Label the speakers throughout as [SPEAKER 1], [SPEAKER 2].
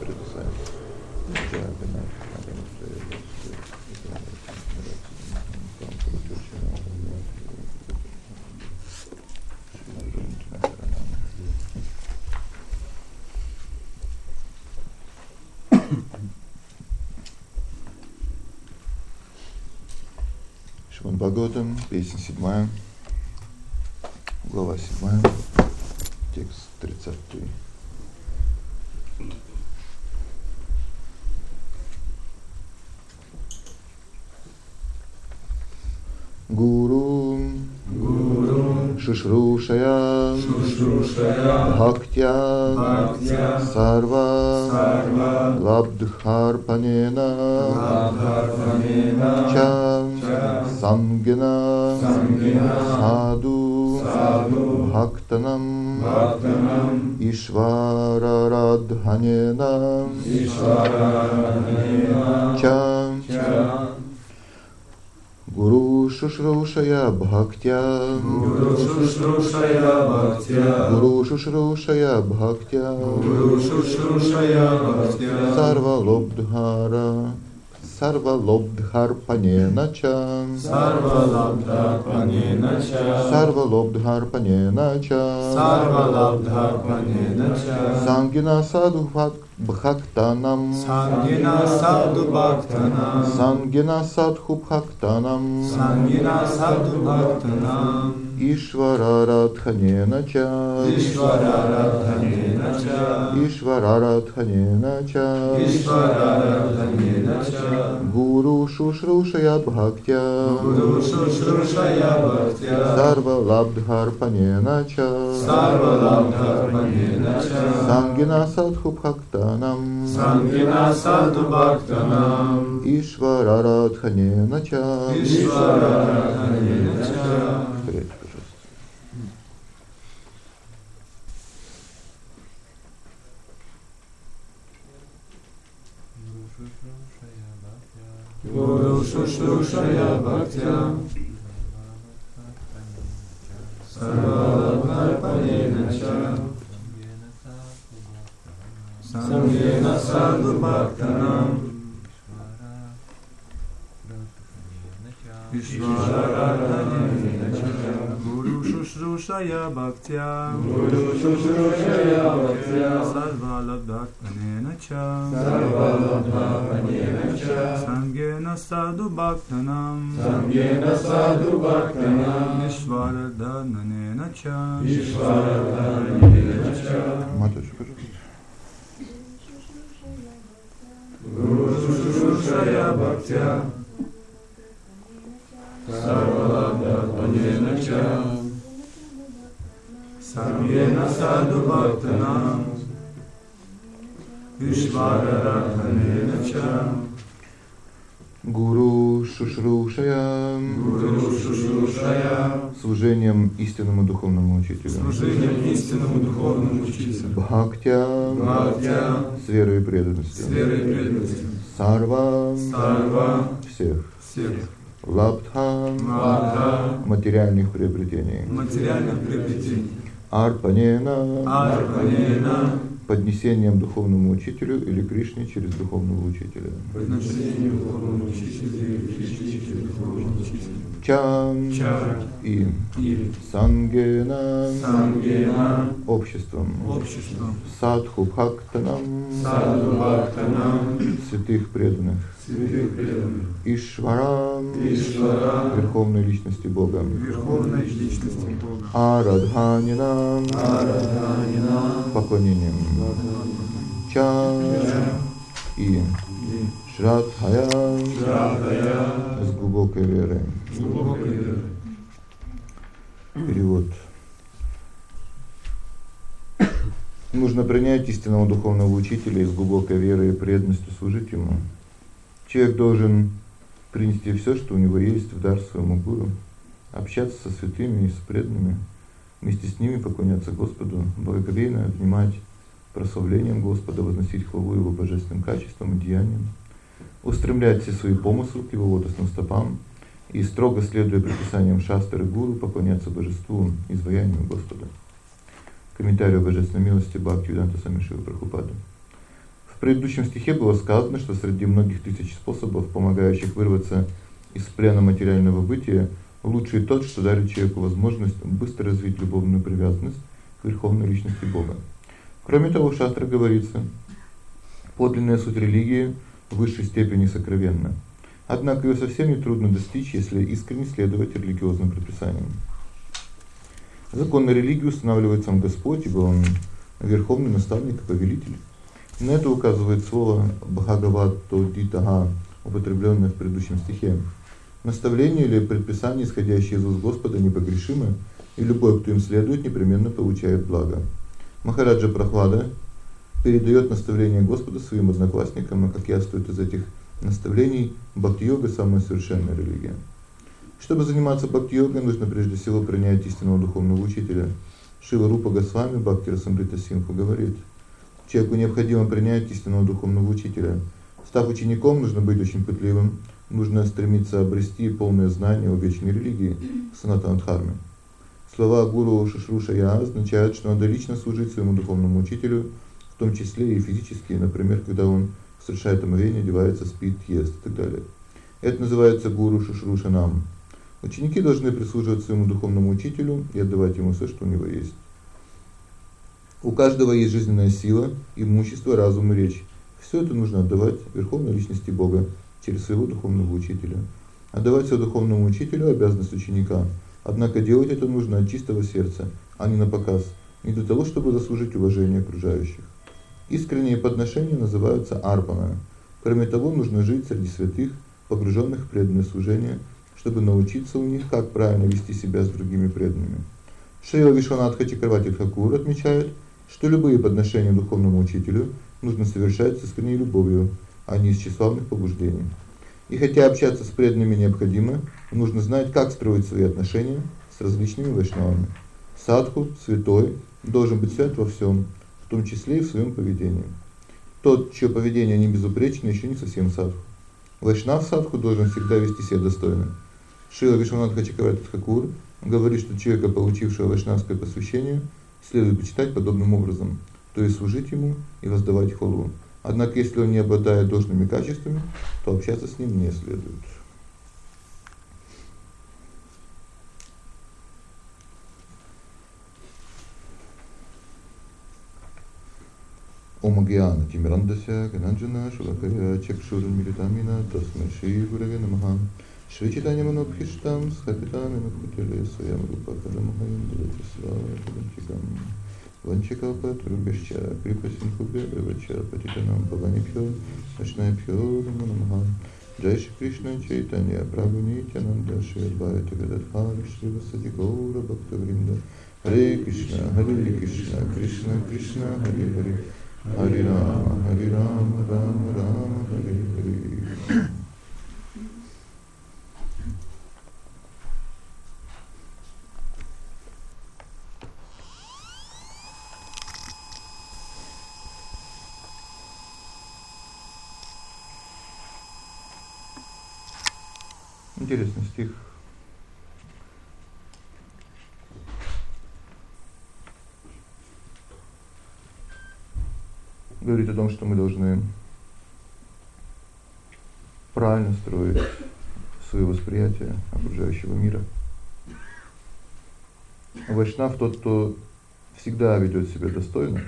[SPEAKER 1] Придасай. Джая Бинай. Шиман Бхагаватам, песня седьмая, глава текст тридцатый. गुरु,
[SPEAKER 2] गुरु.
[SPEAKER 1] शुश्रूषया,
[SPEAKER 2] शुश्रूषया.
[SPEAKER 1] भक्त्या,
[SPEAKER 2] भक्त्या.
[SPEAKER 1] सर्व,
[SPEAKER 2] सर्व.
[SPEAKER 1] लब्धार्पणेन,
[SPEAKER 2] लब्धार्पणेन.
[SPEAKER 1] च,
[SPEAKER 2] Ча.
[SPEAKER 1] Сангена,
[SPEAKER 2] Сангена
[SPEAKER 1] Саду, Бхактанам,
[SPEAKER 2] Бхактанам
[SPEAKER 1] Ишварарадханена,
[SPEAKER 2] Ишваранена
[SPEAKER 1] Ча,
[SPEAKER 2] Ча
[SPEAKER 1] Гуру Шушрушая Бхактя,
[SPEAKER 2] Гуру Шушрушая भक्त्या गुरु शुश्रूषया
[SPEAKER 1] भक्त्या, गुरु शुश्रूषया भक्त्या सर्व
[SPEAKER 2] लब्धार, सर्व लब्धार्पणेन
[SPEAKER 1] च, सर्व लब्धार्पणेन
[SPEAKER 2] च सर्व लब्धार्पणेन
[SPEAKER 1] च, सर्व लब्धार्पणेन
[SPEAKER 2] च सङ्गेन साधु
[SPEAKER 1] भक्तानाम्, सङ्गेन साधु
[SPEAKER 2] भक्तानाम् सङ्गेन साधु
[SPEAKER 1] भक्तानाम्, सङ्गेन साधु
[SPEAKER 2] भक्तानाम् ईश्वराराधनेन च,
[SPEAKER 1] ईश्वराराधनेन च ईश्वराराधनेन
[SPEAKER 2] च, ईश्वराराधनेन च
[SPEAKER 1] गुरु शुश्रूषया भक्त्या,
[SPEAKER 2] गुरु शुश्रूषया भक्त्या
[SPEAKER 1] सर्व लब्धार्पणेन च,
[SPEAKER 2] सर्व लब्धार्पणेन च
[SPEAKER 1] सङ्गेन Садху Бхактанам,
[SPEAKER 2] Сангина Саду Бхактанам
[SPEAKER 1] Ишвара Радханена Ча.
[SPEAKER 2] Ишвара Радханена Ча
[SPEAKER 1] Повторяйте, пожалуйста.
[SPEAKER 2] Гуру Шушрушая Бхактя Сарвалабхарпанена Ча Сангена Саду Бхактанам Ишварадханена Ча
[SPEAKER 3] Гуру Шушрушая Бхактя
[SPEAKER 2] Гуру Шушрушая Бхактя
[SPEAKER 3] Сарвалабдхарпанена Ча
[SPEAKER 2] Сарвалабхарпанена Ча
[SPEAKER 3] Сангена Саду Бхактанам
[SPEAKER 2] Сангена Саду Бхактанам
[SPEAKER 3] Ишварадханена Ча
[SPEAKER 2] Ишварадханена Ча
[SPEAKER 1] Матушка, пожалуйста.
[SPEAKER 2] Гуру Шушрушая Бхактя Сарвалабхарпанена Ча. Сангена Саду Бхактанам Ишварадханена Ча.
[SPEAKER 1] Гуру Шушрушая,
[SPEAKER 2] Гуру Шушрушая.
[SPEAKER 1] Служением истинному духовному учителю.
[SPEAKER 2] Служением истинному духовному учителю.
[SPEAKER 1] Бхактя,
[SPEAKER 2] Бхактя.
[SPEAKER 1] С верой и
[SPEAKER 2] С
[SPEAKER 1] преданностью.
[SPEAKER 2] верой и преданностью
[SPEAKER 1] Сарва,
[SPEAKER 2] Сарва
[SPEAKER 1] всех.
[SPEAKER 2] всех.
[SPEAKER 1] Лабдха,
[SPEAKER 2] Мадха
[SPEAKER 1] материальных приобретений.
[SPEAKER 2] материальных приобретений.
[SPEAKER 1] Арпанена,
[SPEAKER 2] Арпанена
[SPEAKER 1] поднесением духовному учителю или Кришне через духовного учителя.
[SPEAKER 2] Подношение духовному учителю и Кришне через духовного учителя.
[SPEAKER 1] Чан
[SPEAKER 2] Ча
[SPEAKER 1] и
[SPEAKER 2] и.
[SPEAKER 1] Сангена,
[SPEAKER 2] Сангена.
[SPEAKER 1] Обществом.
[SPEAKER 3] Обществом.
[SPEAKER 1] Садху Бхактанам,
[SPEAKER 2] Саду Бхактанам.
[SPEAKER 1] Святых преданных.
[SPEAKER 2] Преданных
[SPEAKER 1] Ишварам,
[SPEAKER 2] Ишвара
[SPEAKER 1] Верховной Личности Бога.
[SPEAKER 3] Верховной Личности Бога.
[SPEAKER 1] Арадханинам,
[SPEAKER 2] Арадханина
[SPEAKER 1] поклонением. Ча. И Шрадхая.
[SPEAKER 2] Шрадхая.
[SPEAKER 1] С глубокой верой.
[SPEAKER 2] глубокой верой.
[SPEAKER 1] Перевод. Нужно принять истинного духовного учителя и с глубокой верой и преданностью служить ему. Человек должен принести все, что у него есть, в дар своему гуру, общаться со святыми и с преданными, вместе с ними поклоняться Господу, благоговейно внимать прославлением Господа, возносить хвалу Его божественным качествам и деяниям, устремлять все свои помыслы к Его лотосным стопам и строго следуя предписаниям шастры гуру поклоняться божеству, изваянию Господа. Комментарий о божественной милости Бхактивиданта Самишива Прабхупада. Предыдущем стихе было сказано, что среди многих тысяч способов, помогающих вырваться из плена материального бытия, лучший тот, что дарит человеку возможность быстро развить любовную привязанность к верховной личности Бога. Кроме того, в шастре говорится: подлинная суть религии в высшей степени сокровенна. Однако её совсем не трудно достичь, если искренне следовать религиозным предписаниям. Законы религии устанавливает сам Господь, ибо он верховный наставник и повелитель. На это указывает слово Бхагаватодитага, употребленное в предыдущем стихе. Наставление или предписание, исходящее из уст Господа, непогрешимы, и любой, кто им следует, непременно получает благо. Махараджа Прохлада передаёт наставление Господа своим одноклассникам, и как яствует из этих наставлений, бхакти-йога самая совершенная религия. Чтобы заниматься бхакти-йогой, нужно прежде всего принять истинного духовного учителя. Шила Рупа Госвами Бхакти Расамрита Синху говорит: человеку необходимо принять истинного духовного учителя. Став учеником, нужно быть очень пытливым, нужно стремиться обрести полное знание о вечной религии Санатана-дхарме. Слова гуру Шишрушая означают, что надо лично служить своему духовному учителю, в том числе и физически, например, когда он совершает омовение, одевается, спит, ест и так далее. Это называется гуру Шишрушанам. Ученики должны прислуживать своему духовному учителю и отдавать ему всё, что у него есть. У каждого есть жизненная сила, имущество, разум и речь. Всё это нужно отдавать верховной личности Бога через своего духовного учителя. Отдавать всё духовному учителю обязанность ученика. Однако делать это нужно от чистого сердца, а не на показ, не для того, чтобы заслужить уважение окружающих. Искренние подношения называются арпана. Кроме того, нужно жить среди святых, погружённых в преданное служение, чтобы научиться у них, как правильно вести себя с другими преданными. Шрила Вишванатха Чакравати Тхакур отмечает, что любые подношения духовному учителю нужно совершать с искренней любовью, а не из тщеславных побуждений. И хотя общаться с преданными необходимо, нужно знать, как строить свои отношения с различными вайшнавами. Садху, святой, должен быть свят во всём, в том числе и в своём поведении. Тот, чье поведение не безупречно, ещё не совсем садху. Вайшнав садху должен всегда вести себя достойно. Шила Вишванатха Чакравати Тхакур говорит, что человека, получившего вайшнавское посвящение, следует почитать подобным образом, то есть служить ему и воздавать хвалу. Однако, если он не обладает должными качествами, то общаться с ним не следует. Gyana Timirandasya Gananjana Shulakaya Chakshurmilitamina Tasmai Shri Gurave Namaha Shri Chaitanya Manobhishtam Sthapitami Makutile Swayam Rupa Kalamahayam Dhalati Svara Vanchikapatrubyascha Kripasinkhubhya Vacha Patitanam Pavanibhyo Vaishnavibhyo Namo Namaha Jai Shri Krishna Chaitanya Prabhu Nityananda Shri Advaita Gadadhar Shri Vasadi Gaura Bhakta Hare Krishna Hare Krishna Krishna Krishna Hare Hare Hare Rama Hare Rama Rama Rama Hare Hare Интересный стих. Говорит о том, что мы должны правильно строить своё восприятие окружающего мира. Вайшнав тот, кто всегда ведёт себя достойно,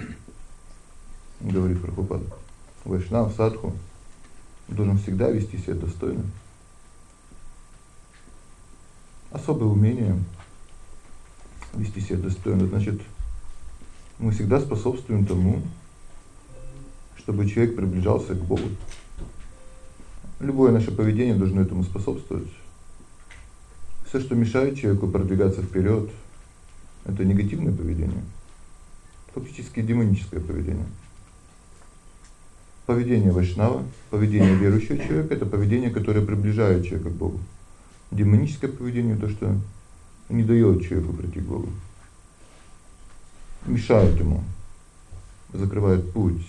[SPEAKER 1] говорит Прабхупада. Вайшнав садху должен всегда вести себя достойно особое умение вести себя достойно. Значит, мы всегда способствуем тому, чтобы человек приближался к Богу. Любое наше поведение должно этому способствовать. Всё, что мешает человеку продвигаться вперёд, это негативное поведение. Фактически демоническое поведение. Поведение вайшнава, поведение верующего человека это поведение, которое приближает человека к Богу. Демоническое поведение то, что не даёт человеку прийти к Богу. Мешает ему, закрывает путь.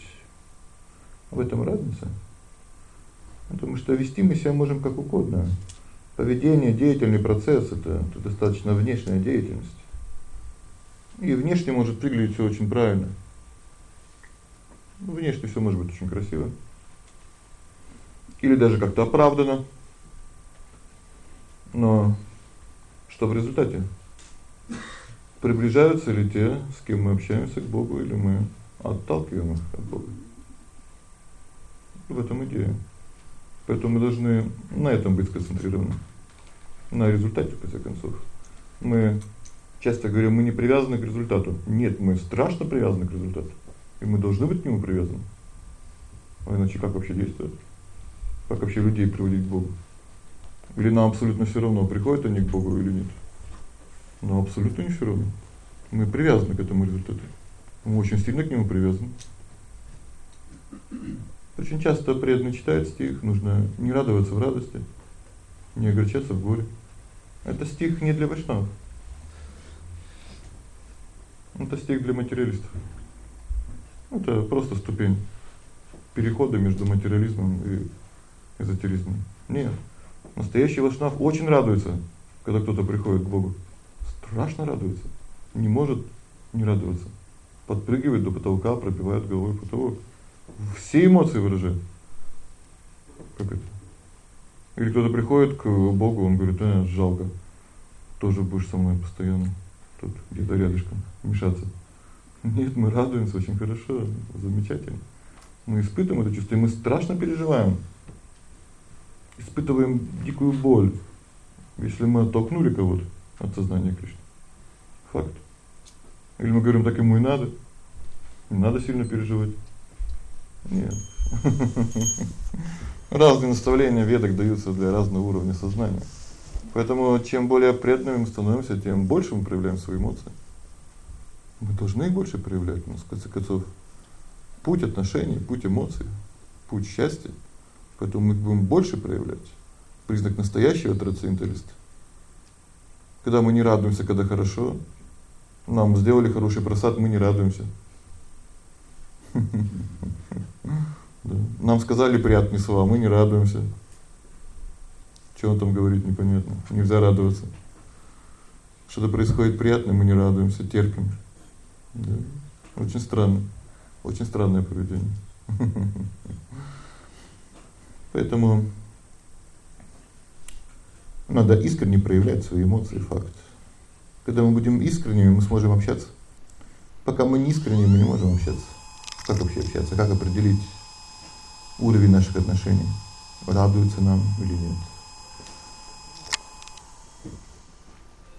[SPEAKER 1] В этом разница. Потому что вести мы себя можем как угодно. Поведение, деятельный процесс это это достаточно внешняя деятельность. И внешне может выглядеть всё очень правильно. Внешне всё может быть очень красиво. Или даже как-то оправдано. Но что в результате? Приближаются ли те, с кем мы общаемся к Богу, или мы отталкиваем их от Бога? В этом идея. Поэтому мы должны на этом быть сконцентрированы. На результате, в конце концов. Мы часто говорим, мы не привязаны к результату. Нет, мы страшно привязаны к результату. И мы должны быть к нему привязаны. А иначе как вообще действовать? Как вообще людей приводить к Богу? Или нам абсолютно всё равно, приходят они к Богу или нет? Ну абсолютно не всё равно. Мы привязаны к этому результату. Мы очень сильно к нему привязаны. Очень часто преданный читает стих, нужно не радоваться в радости, не огорчаться в горе. Это стих не для вайшнавов. Это стих для материалистов. Это просто ступень перехода между материализмом и эзотеризмом. Нет. Настоящий вайшнав очень радуется, когда кто-то приходит к Богу. Страшно радуется. Не может не радоваться. Подпрыгивает до потолка, пробивает головой потолок. Все эмоции выражает. Как это? Или кто-то приходит к Богу, он говорит: "А, жалко. Тоже будешь со мной постоянно тут где-то рядышком мешаться". Нет, мы радуемся очень хорошо, замечательно. Мы испытываем это чувство, и мы страшно переживаем. Испытываем дикую боль, если мы оттолкнули кого-то от сознания Кришны. Факт. Или мы говорим, так ему и надо. Не надо сильно переживать. Нет. Разные наставления в ведах даются для разного уровня сознания. Поэтому чем более преданными мы становимся, тем больше мы проявляем свои эмоции. Мы должны их больше проявлять, но в конце концов путь отношений, путь эмоций, путь счастья. Поэтому мы будем больше проявлять признак настоящего трансценденталиста. Когда мы не радуемся, когда хорошо, нам сделали хороший просад, мы не радуемся. Нам сказали приятные слова, мы не радуемся. Он там говорит, непонятно. Нельзя радоваться. Что-то происходит приятное, мы не радуемся, терпим. Да. Очень странно. Очень странное поведение. Поэтому надо искренне проявлять свои эмоции, факт. Когда мы будем искренними, мы сможем общаться. Пока мы не искренние, мы не можем общаться. Как вообще общаться? Как определить уровень наших отношений? Радуется нам или нет?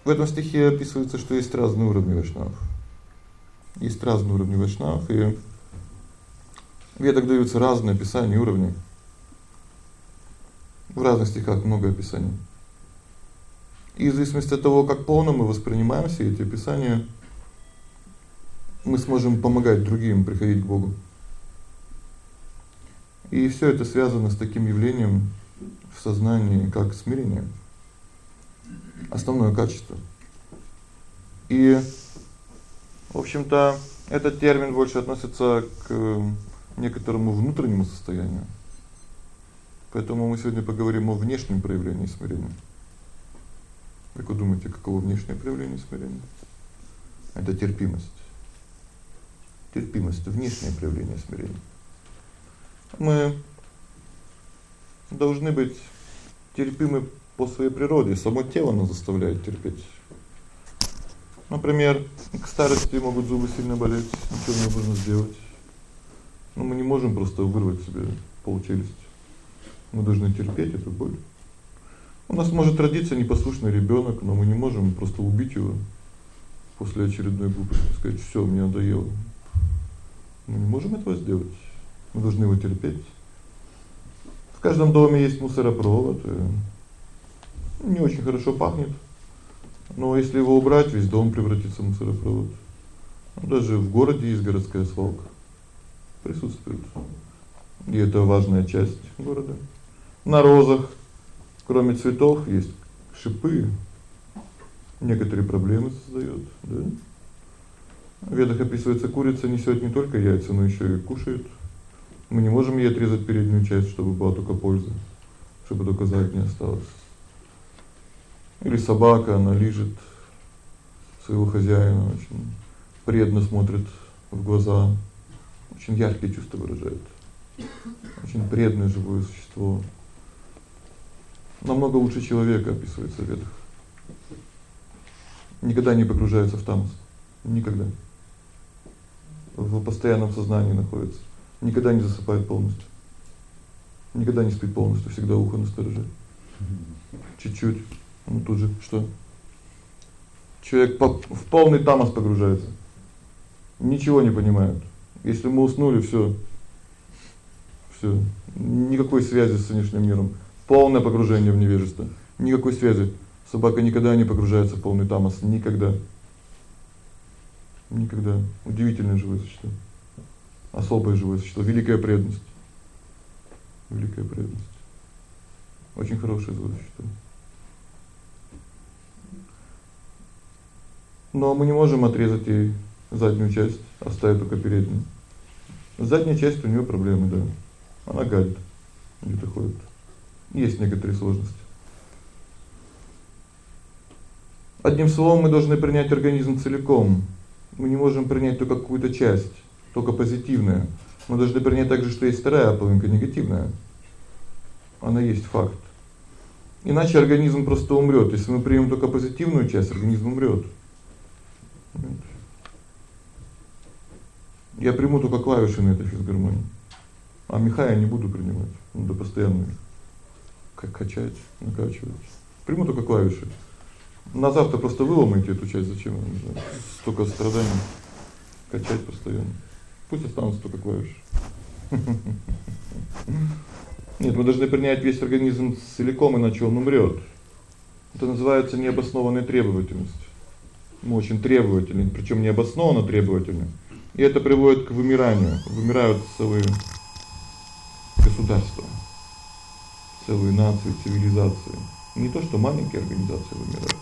[SPEAKER 1] В этом стихе описывается, что есть разные уровни вайшнавов. Есть разные уровни вайшнавов, и в ведах даются разные описания уровней. В разных стихах много описаний. И в зависимости от того, как полно мы воспринимаем все эти описания, мы сможем помогать другим приходить к Богу. И всё это связано с таким явлением в сознании, как смирение. Основное качество. И в общем-то, этот термин больше относится к некоторому внутреннему состоянию. Поэтому мы сегодня поговорим о внешнем проявлении смирения. Как вы думаете, каково внешнее проявление смирения? Это терпимость. Терпимость внешнее проявление смирения. Мы должны быть терпимы по своей природе, само тело нас заставляет терпеть. Например, к старости могут зубы сильно болеть, ничего не можно сделать. Но мы не можем просто вырвать себе полчелюсти. Мы должны терпеть эту боль. У нас может родиться непослушный ребёнок, но мы не можем просто убить его после очередной глупости, сказать: "Всё, мне надоело". Мы не можем этого сделать. Мы должны его терпеть. В каждом доме есть мусоропровод. Не очень хорошо пахнет. Но если его убрать, весь дом превратится в мусоропровод. Даже в городе есть городская свалка. Присутствует. И это важная часть города. На розах, кроме цветов, есть шипы. Некоторые проблемы создаёт, да? В ведах описывается, курица несёт не только яйца, но ещё и кушает. Мы не можем ей отрезать переднюю часть, чтобы была только польза, чтобы только задняя осталась. Или собака, она лижет своего хозяина, очень преданно смотрит в глаза, очень яркие чувства выражает. Очень преданное живое существо. Намного лучше человека описывается в ведах. Никогда не погружается в тамас. Никогда. В постоянном сознании находится. Никогда не засыпает полностью. Никогда не спит полностью, всегда ухо настороже. Чуть-чуть. Ну тут же что? Человек в полный тамас погружается. Ничего не понимает. Если мы уснули, всё. Всё. Никакой связи с внешним миром. Полное погружение в невежество. Никакой связи. Собака никогда не погружается в полный тамас, никогда. Никогда. Удивительное живое существо. Особое живое существо, великая преданность. Великая преданность. Очень хорошее живое существо. Но мы не можем отрезать ей заднюю часть, оставить только переднюю. Задняя часть у неё проблемы, да. Она гадит. Где-то ходит. Есть некоторые сложности. Одним словом, мы должны принять организм целиком. Мы не можем принять только какую-то часть, только позитивное. Мы должны принять также, что есть вторая половинка негативная. Она есть факт. Иначе организм просто умрёт. Если мы примем только позитивную часть, организм умрёт. Я приму только клавиши на этой физгармонии. А меха я не буду принимать. Надо постоянно как качать, накачивать. Приму только клавиши. На завтра просто выломайте эту часть, зачем? Не. Столько страданий качать постоянно. Пусть останутся только клавиши. Нет, мы должны принять весь организм целиком, иначе он умрёт. Это называется необоснованная требовательность. Мы очень требовательны, причём необоснованно требовательны. И это приводит к вымиранию. Вымирают целые государства, целые нации, цивилизации. Не то, что маленькие организации вымирают.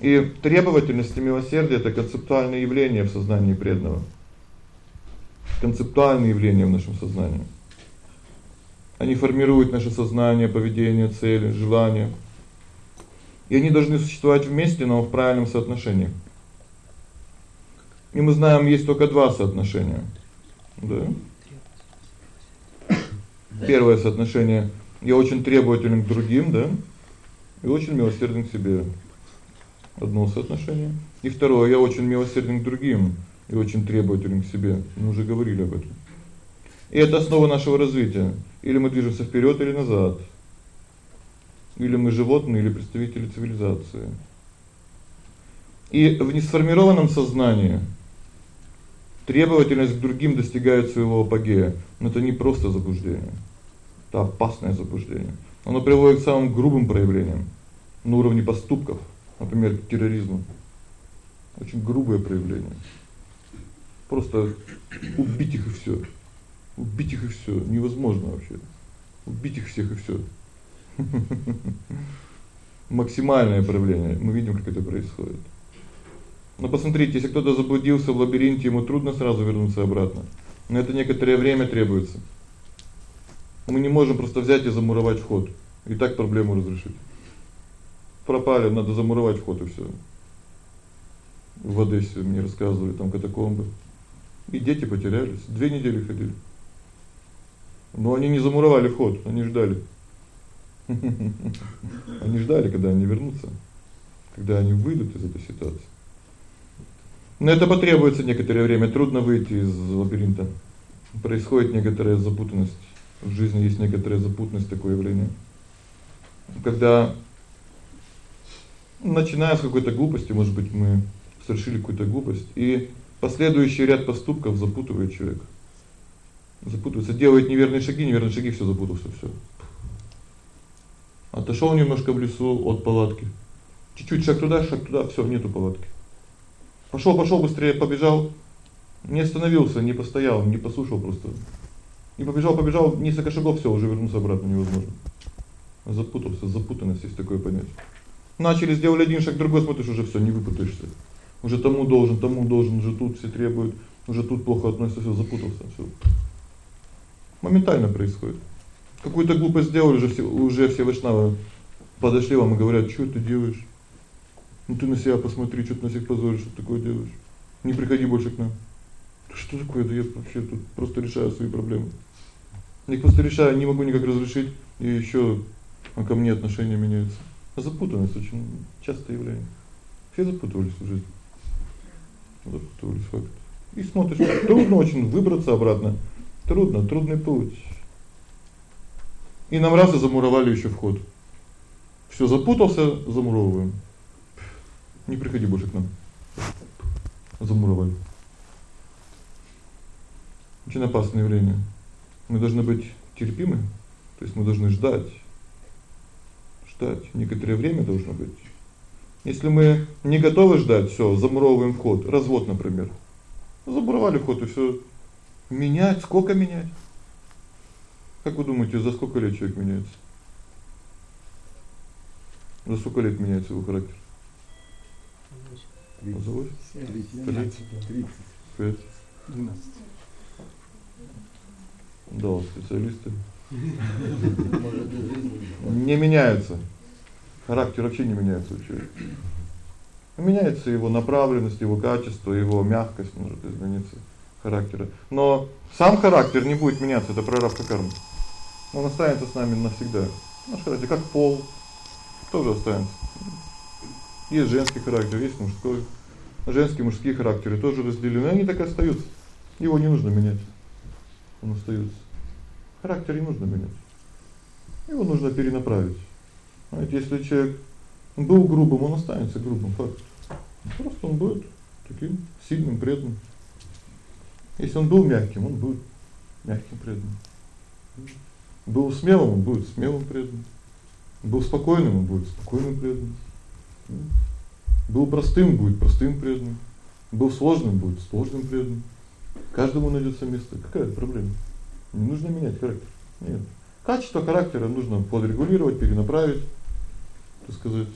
[SPEAKER 1] И требовательность и милосердие это концептуальное явление в сознании преданного. Концептуальное явление в нашем сознании. Они формируют наше сознание, поведение, цели, желания. И они должны существовать вместе, но в правильном соотношении. И мы знаем, есть только два соотношения. Да? Первое соотношение я очень требователен к другим, да? И очень милосерден к себе. Одно соотношение. И второе я очень милосерден к другим и очень требователен к себе. Мы уже говорили об этом. И это основа нашего развития. Или мы движемся вперёд или назад. Или мы животные, или представители цивилизации. И в несформированном сознании Требовательность к другим достигает своего апогея. Но это не просто заблуждение. Это опасное заблуждение. Оно приводит к самым грубым проявлениям на уровне поступков, например, к терроризму. Очень грубое проявление. Просто убить их и всё. Убить их и всё невозможно вообще. Убить их всех и всё. Максимальное проявление. Мы видим, как это происходит. Но посмотрите, если кто-то заблудился в лабиринте, ему трудно сразу вернуться обратно. Но это некоторое время требуется. Мы не можем просто взять и замуровать вход и так проблему разрешить. Пропали, надо замуровать вход и всё. В Одессе мне рассказывали, там катакомбы. И дети потерялись, две недели ходили. Но они не замуровали вход, они ждали. Они ждали, когда они вернутся, когда они выйдут из этой ситуации. Но это потребуется некоторое время, трудно выйти из лабиринта. Происходит некоторая запутанность. В жизни есть некоторая запутанность такое явление. Когда начиная с какой-то глупости, может быть, мы совершили какую-то глупость, и последующий ряд поступков запутывает человека. Запутывается, делает неверные шаги, неверные шаги, всё запутался, всё. Отошёл немножко в лесу от палатки. Чуть-чуть шаг туда, шаг туда, всё, нету палатки. Пошёл, пошёл быстрее, побежал. Не остановился, не постоял, не послушал просто. И побежал, побежал, несколько шагов, всё, уже вернуться обратно невозможно. Запутался, запутанность есть такое понятие. Начали сделали один шаг, другой, смотришь, уже всё, не выпутаешься. Уже тому должен, тому должен, уже тут все требуют, уже тут плохо относится, всё запутался, всё. Моментально происходит. Какую-то глупость сделали, уже все уже все вайшнавы подошли вам и говорят: "Что ты делаешь? Ну ты на себя посмотри, что ты на всех позоришь, что такое делаешь? Не приходи больше к нам". Что такое? Да я вообще тут просто решаю свои проблемы. Я просто решаю, не могу никак разрешить, и ещё а ко мне отношения меняются. Запутанность очень частое явление. Все запутались в жизни. Запутались факт. И смотришь, трудно очень выбраться обратно. Трудно, трудный путь. И нам раз и замуровали ещё вход. Всё запутался, замуровываем. Не приходи больше к нам. Замуровали. Очень опасное явление. Мы должны быть терпимы, то есть мы должны ждать. Ждать некоторое время должно быть. Если мы не готовы ждать, всё, замуровываем вход. Развод, например. Замуровали вход и всё. Менять, сколько менять? Как вы думаете, за сколько лет человек меняется? За сколько лет меняется его характер? За 8? 30. 30. 5. 12. Да, специалисты. Не меняется. Характер вообще не меняется у человека. Меняется его направленность, его качество, его мягкость может измениться характера. Но сам характер не будет меняться, это прарабдха карма. Он останется с нами навсегда. Наш характер как пол тоже останется. Есть женский характер, есть мужской. Женские и мужские характеры тоже разделены, они так и остаются. Его не нужно менять. Он остаётся. Характер не нужно менять. Его нужно перенаправить. Знаете, если человек был грубым, он останется грубым, факт. Просто он будет таким сильным, преданным. Если он был мягким, он будет мягким, преданным. Был смелым, он будет смелым, преданным. Был спокойным, он будет спокойным, преданным. Был простым, будет простым, преданным. Был сложным, будет сложным, преданным. Каждому найдётся место. Какая проблема? Не нужно менять характер. Нет. Качество характера нужно подрегулировать, перенаправить, так сказать,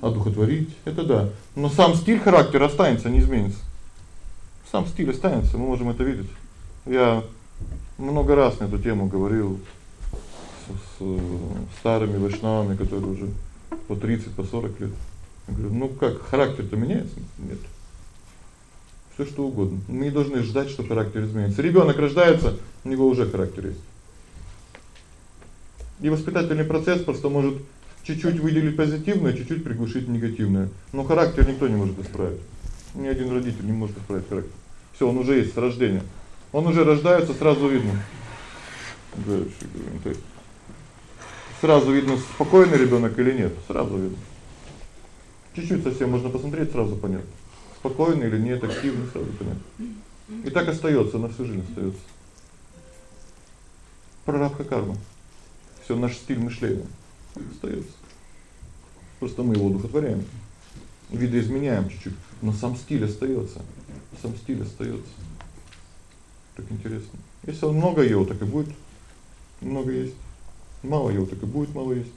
[SPEAKER 1] одухотворить. Это да. Но сам стиль характера останется, не изменится. Сам стиль останется, мы можем это видеть. Я много раз на эту тему говорил с, с старыми вайшнавами, которые уже по 30, по 40 лет. Я говорю: "Ну как, характер-то меняется?" Нет. Всё что угодно. Мы не должны ждать, что характер изменится. Ребёнок рождается, у него уже характер есть. И воспитательный процесс просто может чуть-чуть выделить позитивное, чуть-чуть приглушить негативное. Но характер никто не может исправить. Ни один родитель не может исправить характер. Всё, он уже есть с рождения. Он уже рождается, сразу видно. Да, то есть сразу видно, спокойный ребёнок или нет, сразу видно. Чуть-чуть совсем можно посмотреть, сразу понять. Спокойный или нет, активный, сразу понять. И так остаётся, на всю жизнь остаётся. Прарабдха карма. Всё наш стиль мышления остаётся. Просто мы его одухотворяем. Видоизменяем чуть-чуть, но сам стиль остаётся. Сам стиль остаётся. Так интересно. Если он много ел, так и будет много есть. Мало ел, так и будет мало есть.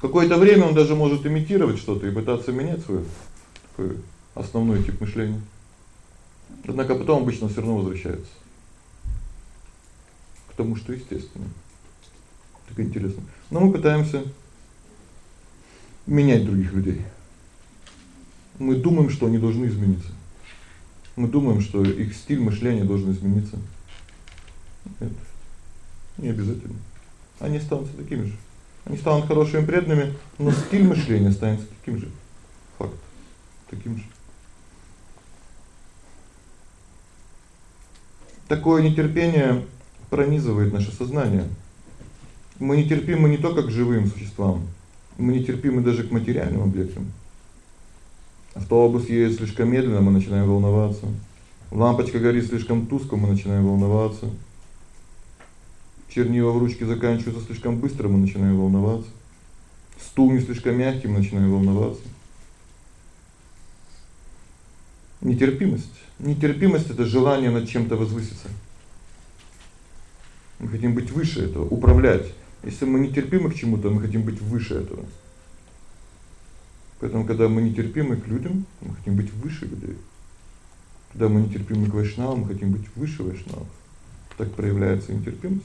[SPEAKER 1] Какое-то время он даже может имитировать что-то и пытаться менять свой такой основной тип мышления. Однако потом обычно всё равно возвращается к тому, что естественно. Так интересно. Но мы пытаемся менять других людей. Мы думаем, что они должны измениться. Мы думаем, что их стиль мышления должен измениться. Нет. Не обязательно. Они останутся такими же. Они станут хорошими преданными, но стиль мышления останется таким же. Факт. Таким же. Такое нетерпение пронизывает наше сознание. Мы нетерпимы не только к живым существам, мы нетерпимы даже к материальным объектам. Автобус едет слишком медленно, мы начинаем волноваться. Лампочка горит слишком тускло, мы начинаем волноваться. Чернила в ручке заканчиваются слишком быстро, мы начинаем волноваться. Стул не слишком мягкий, мы начинаем волноваться. Нетерпимость. Нетерпимость это желание над чем-то возвыситься. Мы хотим быть выше этого, управлять. Если мы нетерпимы к чему-то, мы хотим быть выше этого. Поэтому когда мы нетерпимы к людям, мы хотим быть выше людей. Когда мы нетерпимы к вайшнавам, мы хотим быть выше вайшнавов. Так проявляется нетерпимость.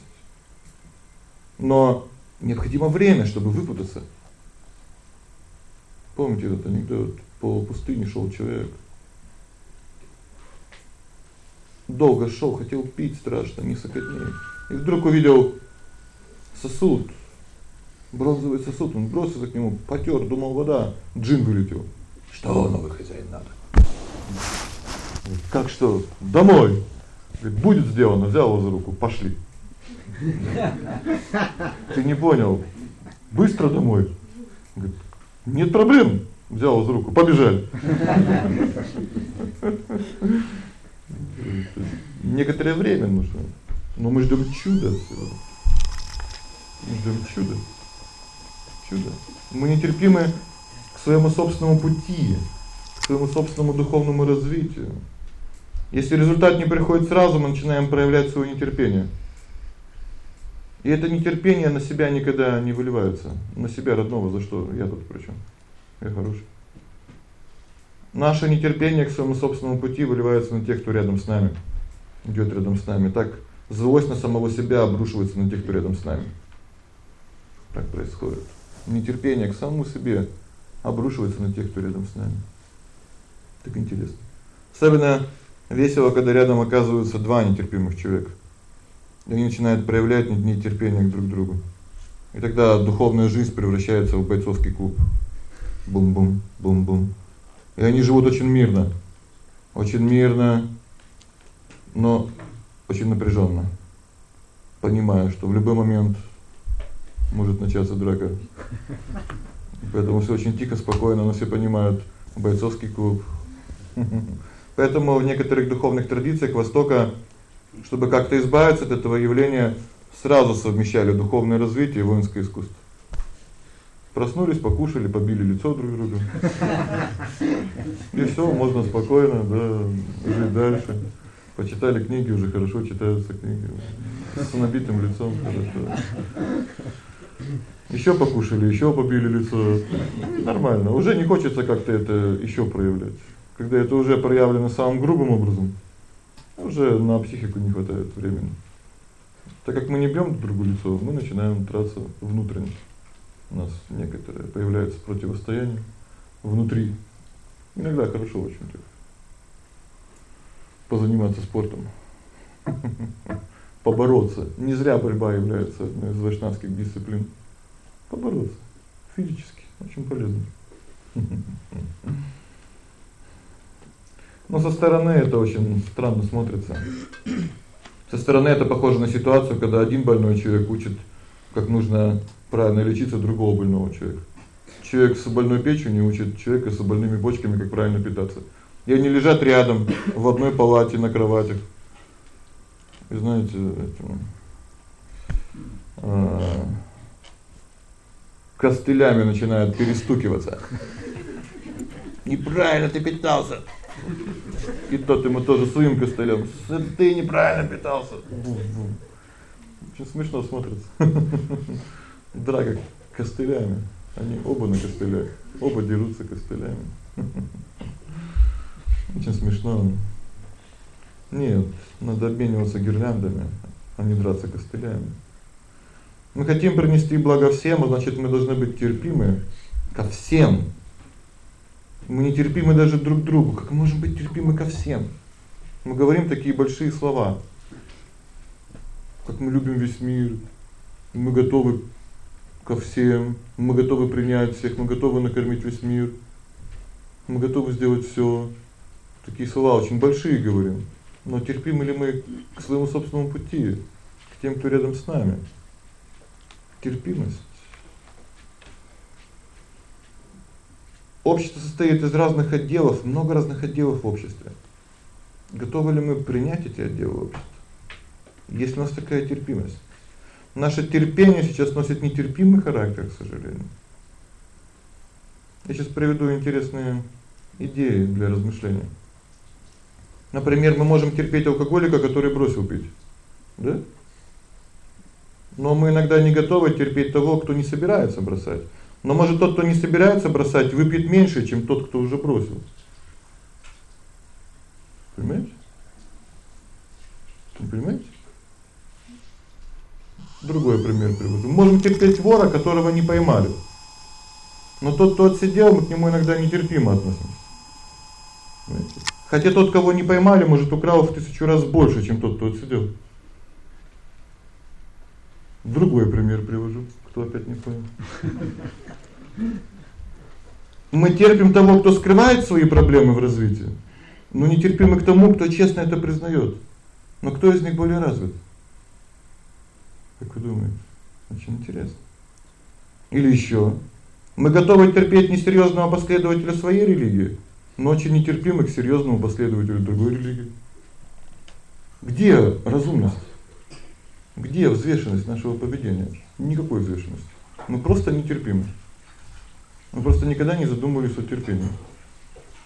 [SPEAKER 1] Но необходимо время, чтобы выпутаться. Помните этот анекдот? По пустыне шел человек. Долго шел, хотел пить страшно, несколько дней. И вдруг увидел сосуд. Бронзовый сосуд, он бросился к нему, потёр, думал, вода, джин вылетел. Что новый хозяин надо? Как что? Домой. Говорит, будет сделано. Взял его за руку, пошли. Ты не понял. Быстро домой. Говорит, нет проблем. Взял его за руку, побежали. Некоторое время нужно. Но мы ждём чуда всего. Мы ждём чуда. Чудо. Мы нетерпимы к своему собственному пути, к своему собственному духовному развитию. Если результат не приходит сразу, мы начинаем проявлять своё нетерпение. И это нетерпение на себя никогда не выливается, на себя родного, за что я тут причём. Я хороший. Наше нетерпение к своему собственному пути выливается на тех, кто рядом с нами. Идёт рядом с нами. Так злость на самого себя обрушивается на тех, кто рядом с нами. Так происходит. Нетерпение к самому себе обрушивается на тех, кто рядом с нами. Так интересно. Особенно весело, когда рядом оказываются два нетерпимых человека. И они начинают проявлять нетерпение к друг другу. И тогда духовная жизнь превращается в бойцовский клуб. Бум-бум, бум-бум. И они живут очень мирно. Очень мирно, но очень напряжённо. Понимая, что в любой момент может начаться драка. Поэтому всё очень тихо, спокойно, но все понимают бойцовский клуб. Поэтому в некоторых духовных традициях Востока, чтобы как-то избавиться от этого явления, сразу совмещали духовное развитие и воинское искусство. Проснулись, покушали, побили лицо друг другу. И всё, можно спокойно, да, жить дальше. Почитали книги, уже хорошо читаются книги. С набитым лицом хорошо. Ещё покушали, ещё побили лицо. Нормально. Уже не хочется как-то это ещё проявлять. Когда это уже проявлено самым грубым образом, уже на психику не хватает времени. Так как мы не бьём друг другу лицо, мы начинаем траться внутренне у нас некоторое появляется противостояние внутри. Иногда хорошо очень так. Позаниматься спортом. Побороться. Не зря борьба является одной из вайшнавских дисциплин. Побороться физически очень полезно. Но со стороны это очень странно смотрится. Со стороны это похоже на ситуацию, когда один больной человек учит, как нужно правильно лечиться другого больного человека. Человек с больной печенью учит человека с больными почками, как правильно питаться. И они лежат рядом в одной палате на кроватях. И знаете, это а костылями начинают перестукиваться. Неправильно ты питался. И тот ему тоже своим костылем. Ты неправильно питался. Очень смешно смотрится. Драка костылями. Они оба на костылях, оба дерутся костылями. Очень смешно. Нет, надо обмениваться гирляндами, а не драться костылями. Мы хотим принести благо всем, а значит, мы должны быть терпимы ко всем. Мы не терпимы даже друг к другу. Как мы можем быть терпимы ко всем? Мы говорим такие большие слова. Как мы любим весь мир, мы готовы ко всем, мы готовы принять всех, мы готовы накормить весь мир. Мы готовы сделать всё. Такие слова очень большие говорим. Но терпимы ли мы к своему собственному пути, к тем, кто рядом с нами? Терпимость. Общество состоит из разных отделов, много разных отделов в обществе. Готовы ли мы принять эти отделы общества? Есть у нас такая терпимость? Наше терпение сейчас носит нетерпимый характер, к сожалению. Я сейчас приведу интересные идеи для размышления. Например, мы можем терпеть алкоголика, который бросил пить. Да? Но мы иногда не готовы терпеть того, кто не собирается бросать. Но может тот, кто не собирается бросать, выпьет меньше, чем тот, кто уже бросил. Понимаете? Понимаете? Другой пример приведу. Можем терпеть вора, которого не поймали. Но тот, кто отсидел, мы к нему иногда нетерпимо относимся. Понимаете? Хотя тот, кого не поймали, может, украл в тысячу раз больше, чем тот, кто отсидел. Другой пример привожу, кто опять не понял. Мы терпим того, кто скрывает свои проблемы в развитии, но не терпимы к тому, кто честно это признаёт. Но кто из них более развит? Как вы думаете? Очень интересно. Или ещё мы готовы терпеть несерьёзного последователя своей религии, но очень нетерпимы к серьёзному последователю другой религии. Где разумность? Где взвешенность нашего поведения? Никакой взвешенности. Мы просто нетерпимы. Мы просто никогда не задумывались о терпении,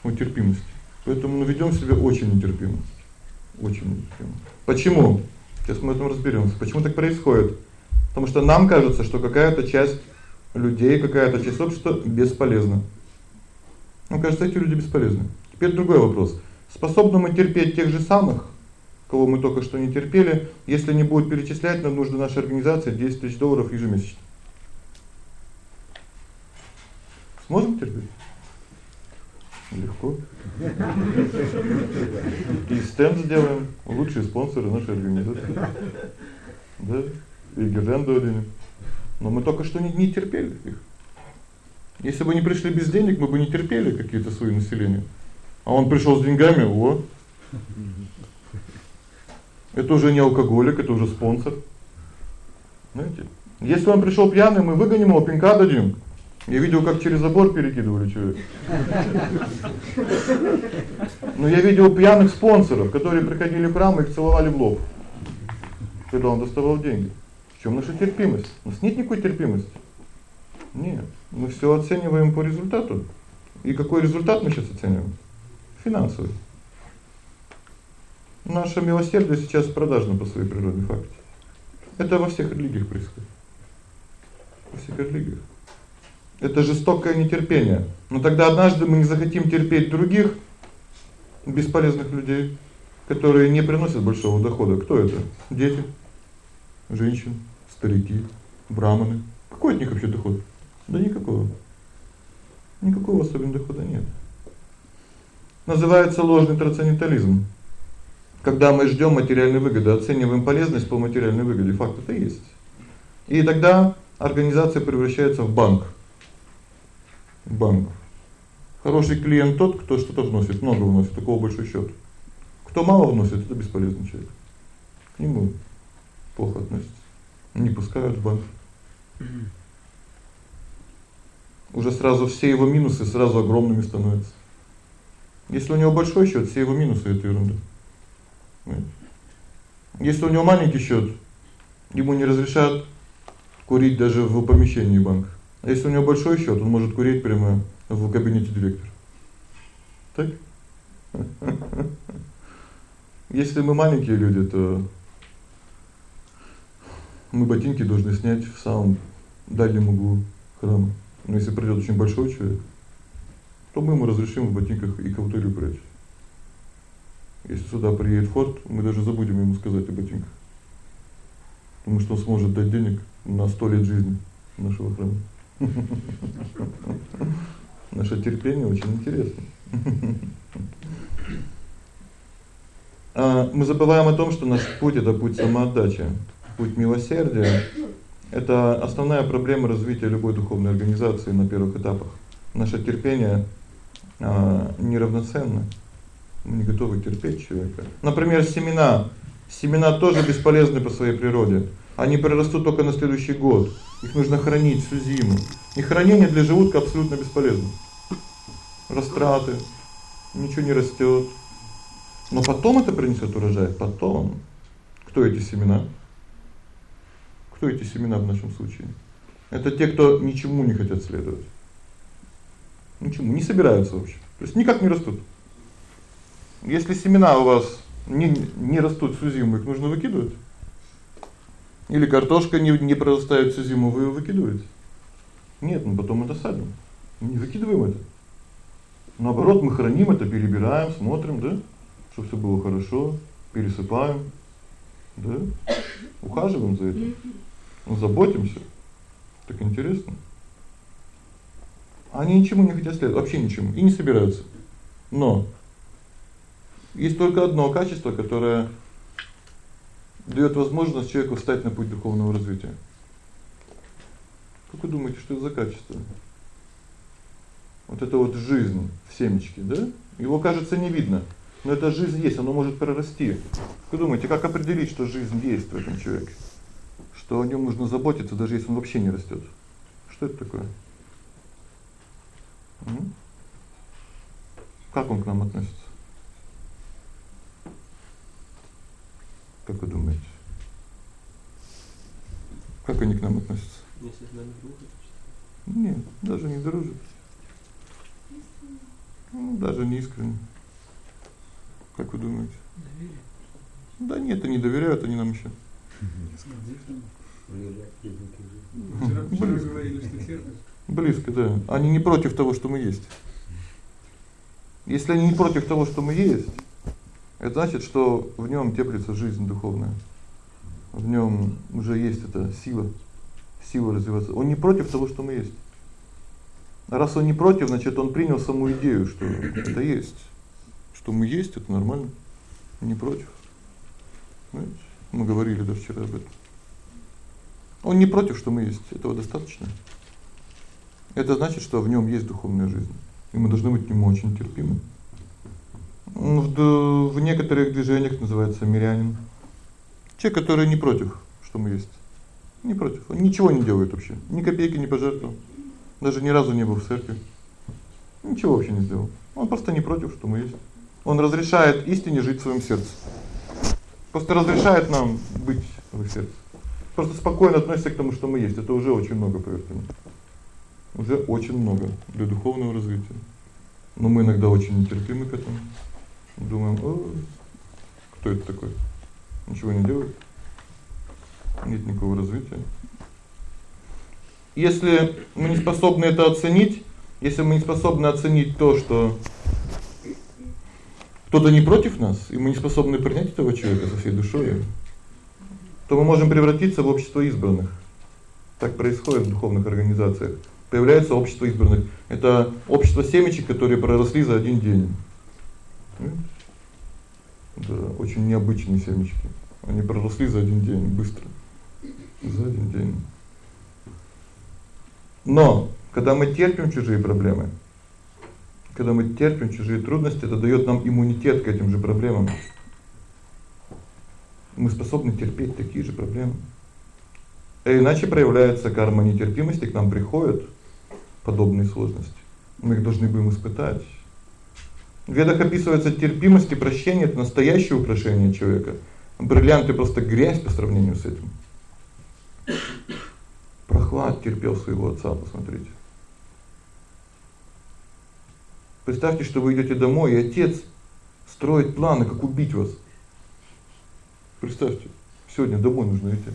[SPEAKER 1] о терпимости. Поэтому мы ведём себя очень нетерпимо. Очень нетерпимо. Почему? Сейчас мы в этом разберёмся. Почему так происходит? Потому что нам кажется, что какая-то часть людей, какая-то часть общества бесполезна. Нам кажется, эти люди бесполезны. Теперь другой вопрос. Способны мы терпеть тех же самых, кого мы только что не терпели, если не будут перечислять на нужды нашей организации 10 тысяч долларов ежемесячно? Сможем терпеть? Легко. И стенд сделаем, лучшие спонсоры нашей организации. Да? И гирлянду оденем. Но мы только что не, не терпели их. Если бы не пришли без денег, мы бы не терпели какие-то свои населения. А он пришёл с деньгами, о. Это уже не алкоголик, это уже спонсор. Знаете? Если он пришёл пьяный, мы выгоним его, пинка дадим. Я видел, как через забор перекидывали человека. Но я видел пьяных спонсоров, которые приходили в храм и целовали в лоб. Когда он доставал деньги. В чём наша терпимость? У нас нет никакой терпимости. Нет. Мы всё оцениваем по результату. И какой результат мы сейчас оцениваем? Финансовый. Наше милосердие сейчас продажно по своей природе факт. Это во всех религиях происходит. Во всех религиях. Это жестокое нетерпение. Но тогда однажды мы не захотим терпеть других бесполезных людей, которые не приносят большого дохода. Кто это? Дети, женщины, старики, браманы. Какой от них вообще доход? Да никакого. Никакого особенного дохода нет. Называется ложный трансцендентализм. Когда мы ждём материальной выгоды, оцениваем полезность по материальной выгоде, факт это есть. И тогда организация превращается в банк. Банк. Хороший клиент тот, кто что-то вносит, много вносит, такого большой счёт. Кто мало вносит это бесполезный человек. К нему плохо относятся. Не пускают в банк уже сразу все его минусы сразу огромными становятся. Если у него большой счёт, все его минусы это ерунда. Если у него маленький счёт, ему не разрешают курить даже в помещении банка. А если у него большой счёт, он может курить прямо в кабинете директора. Так? Если мы маленькие люди, то мы ботинки должны снять в самом дальнем углу храма. Но если придёт очень большой человек, то мы ему разрешим в ботинках и кавторию прячь. Если сюда приедет Форд, мы даже забудем ему сказать о ботинках. Потому что он сможет дать денег на 100 лет жизни нашего храма. Наше терпение очень интересно. А мы забываем о том, что наш путь это путь самоотдачи, путь милосердия, это основная проблема развития любой духовной организации на первых этапах. Наше терпение а неравноценно. Мы не готовы терпеть человека. Например, семена. Семена тоже бесполезны по своей природе. Они прорастут только на следующий год. Их нужно хранить всю зиму. И хранение для желудка абсолютно бесполезно. Растраты. Ничего не растёт. Но потом это принесёт урожай, потом. Кто эти семена? Кто эти семена в нашем случае? Это те, кто ничему не хотят следовать. Ничему не собираются вообще. То есть никак не растут. Если семена у вас не не растут всю зиму, их нужно выкидывать. Или картошка не не прорастает всю зиму, вы её выкидываете. Нет, мы потом это садим. Не выкидываем это. Наоборот, мы храним это, перебираем, смотрим, да? Чтобы всё было хорошо, пересыпаем. Да? Ухаживаем за этим. Ну, заботимся. Так интересно. Они ничему не хотят следовать, вообще ничему, и не собираются. Но есть только одно качество, которое даёт возможность человеку встать на путь духовного развития. Как вы думаете, что это за качество? Вот это вот жизнь в семечке, да? Его, кажется, не видно. Но эта жизнь есть, оно может прорасти. Вы думаете, как определить, что жизнь есть в этом человеке? Что о нём нужно заботиться, даже если он вообще не растёт? Что это такое? Как он к нам относится? Как вы думаете? Как они к нам относятся?
[SPEAKER 2] Если с нами дружат.
[SPEAKER 1] Нет, даже не дружат. Ну, даже не искренне. Как вы думаете?
[SPEAKER 2] Доверие.
[SPEAKER 1] Да нет, они доверяют, они нам
[SPEAKER 3] что церковь.
[SPEAKER 1] Близко, да. Они не против того, что мы есть. Если они не против того, что мы есть, это значит, что в нём теплится жизнь духовная. В нём уже есть эта сила, сила развиваться. Он не против того, что мы есть. Раз он не против, значит, он принял саму идею, что это есть. Что мы есть это нормально. Не против. Знаете, мы говорили да вчера об этом. Он не против, что мы есть. Этого достаточно. Это значит, что в нём есть духовная жизнь. И мы должны быть к нему очень терпимы. В в некоторых движениях называется мирянин. Человек, который не против, что мы есть. Не против. Он ничего не делает вообще. Ни копейки не пожертвовал. Даже ни разу не был в церкви. Ничего вообще не сделал. Он просто не против, что мы есть. Он разрешает истине жить в своём сердце. Просто разрешает нам быть в сердце. Просто спокойно относится к тому, что мы есть. Это уже очень много, поверьте мне. Уже очень много для духовного развития. Но мы иногда очень нетерпимы к этому. Думаем: "О, кто это такой? Ничего не делает. Нет никакого развития". Если мы не способны это оценить, если мы не способны оценить то, что кто-то не против нас, и мы не способны принять этого человека со всей душой, то мы можем превратиться в общество избранных. Так происходит в духовных организациях. Появляется общество избранных. Это общество семечек, которые проросли за один день. Это очень необычные семечки. Они проросли за один день быстро. За один день. Но когда мы терпим чужие проблемы, когда мы терпим чужие трудности, это даёт нам иммунитет к этим же проблемам. Мы способны терпеть такие же проблемы. А иначе проявляется карма нетерпимости, к нам приходят подобные сложности. Мы их должны будем испытать. В ведах описывается терпимость и прощение это настоящее украшение человека. Бриллианты просто грязь по сравнению с этим. Прохлад терпел своего отца, посмотрите. Представьте, что вы идёте домой, и отец строит планы, как убить вас. Представьте, сегодня домой нужно идти.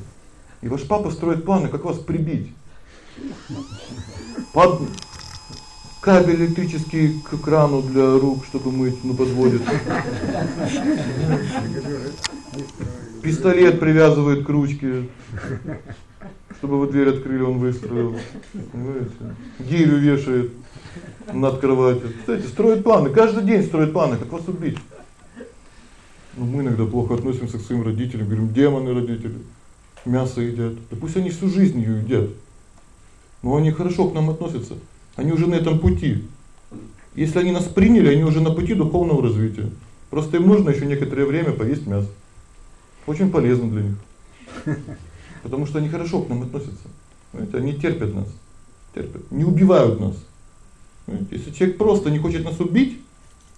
[SPEAKER 1] И ваш папа строит планы, как вас прибить. Под кабель электрический к экрану для рук, чтобы мыть, ну подводит. Пистолет привязывает к ручке чтобы вы дверь открыли, он выстрелил. Понимаете? Гирю вешает над кроватью. Кстати, строит планы, каждый день строит планы, как вас убить. Ну мы иногда плохо относимся к своим родителям, говорим: "Демоны родители, мясо едят". Да пусть они всю жизнь её едят. Но они хорошо к нам относятся. Они уже на этом пути. Если они нас приняли, они уже на пути духовного развития. Просто им нужно ещё некоторое время поесть мясо. Очень полезно для них потому что они хорошо к нам относятся. Знаете, они терпят нас. Терпят, не убивают нас. Знаете, если человек просто не хочет нас убить,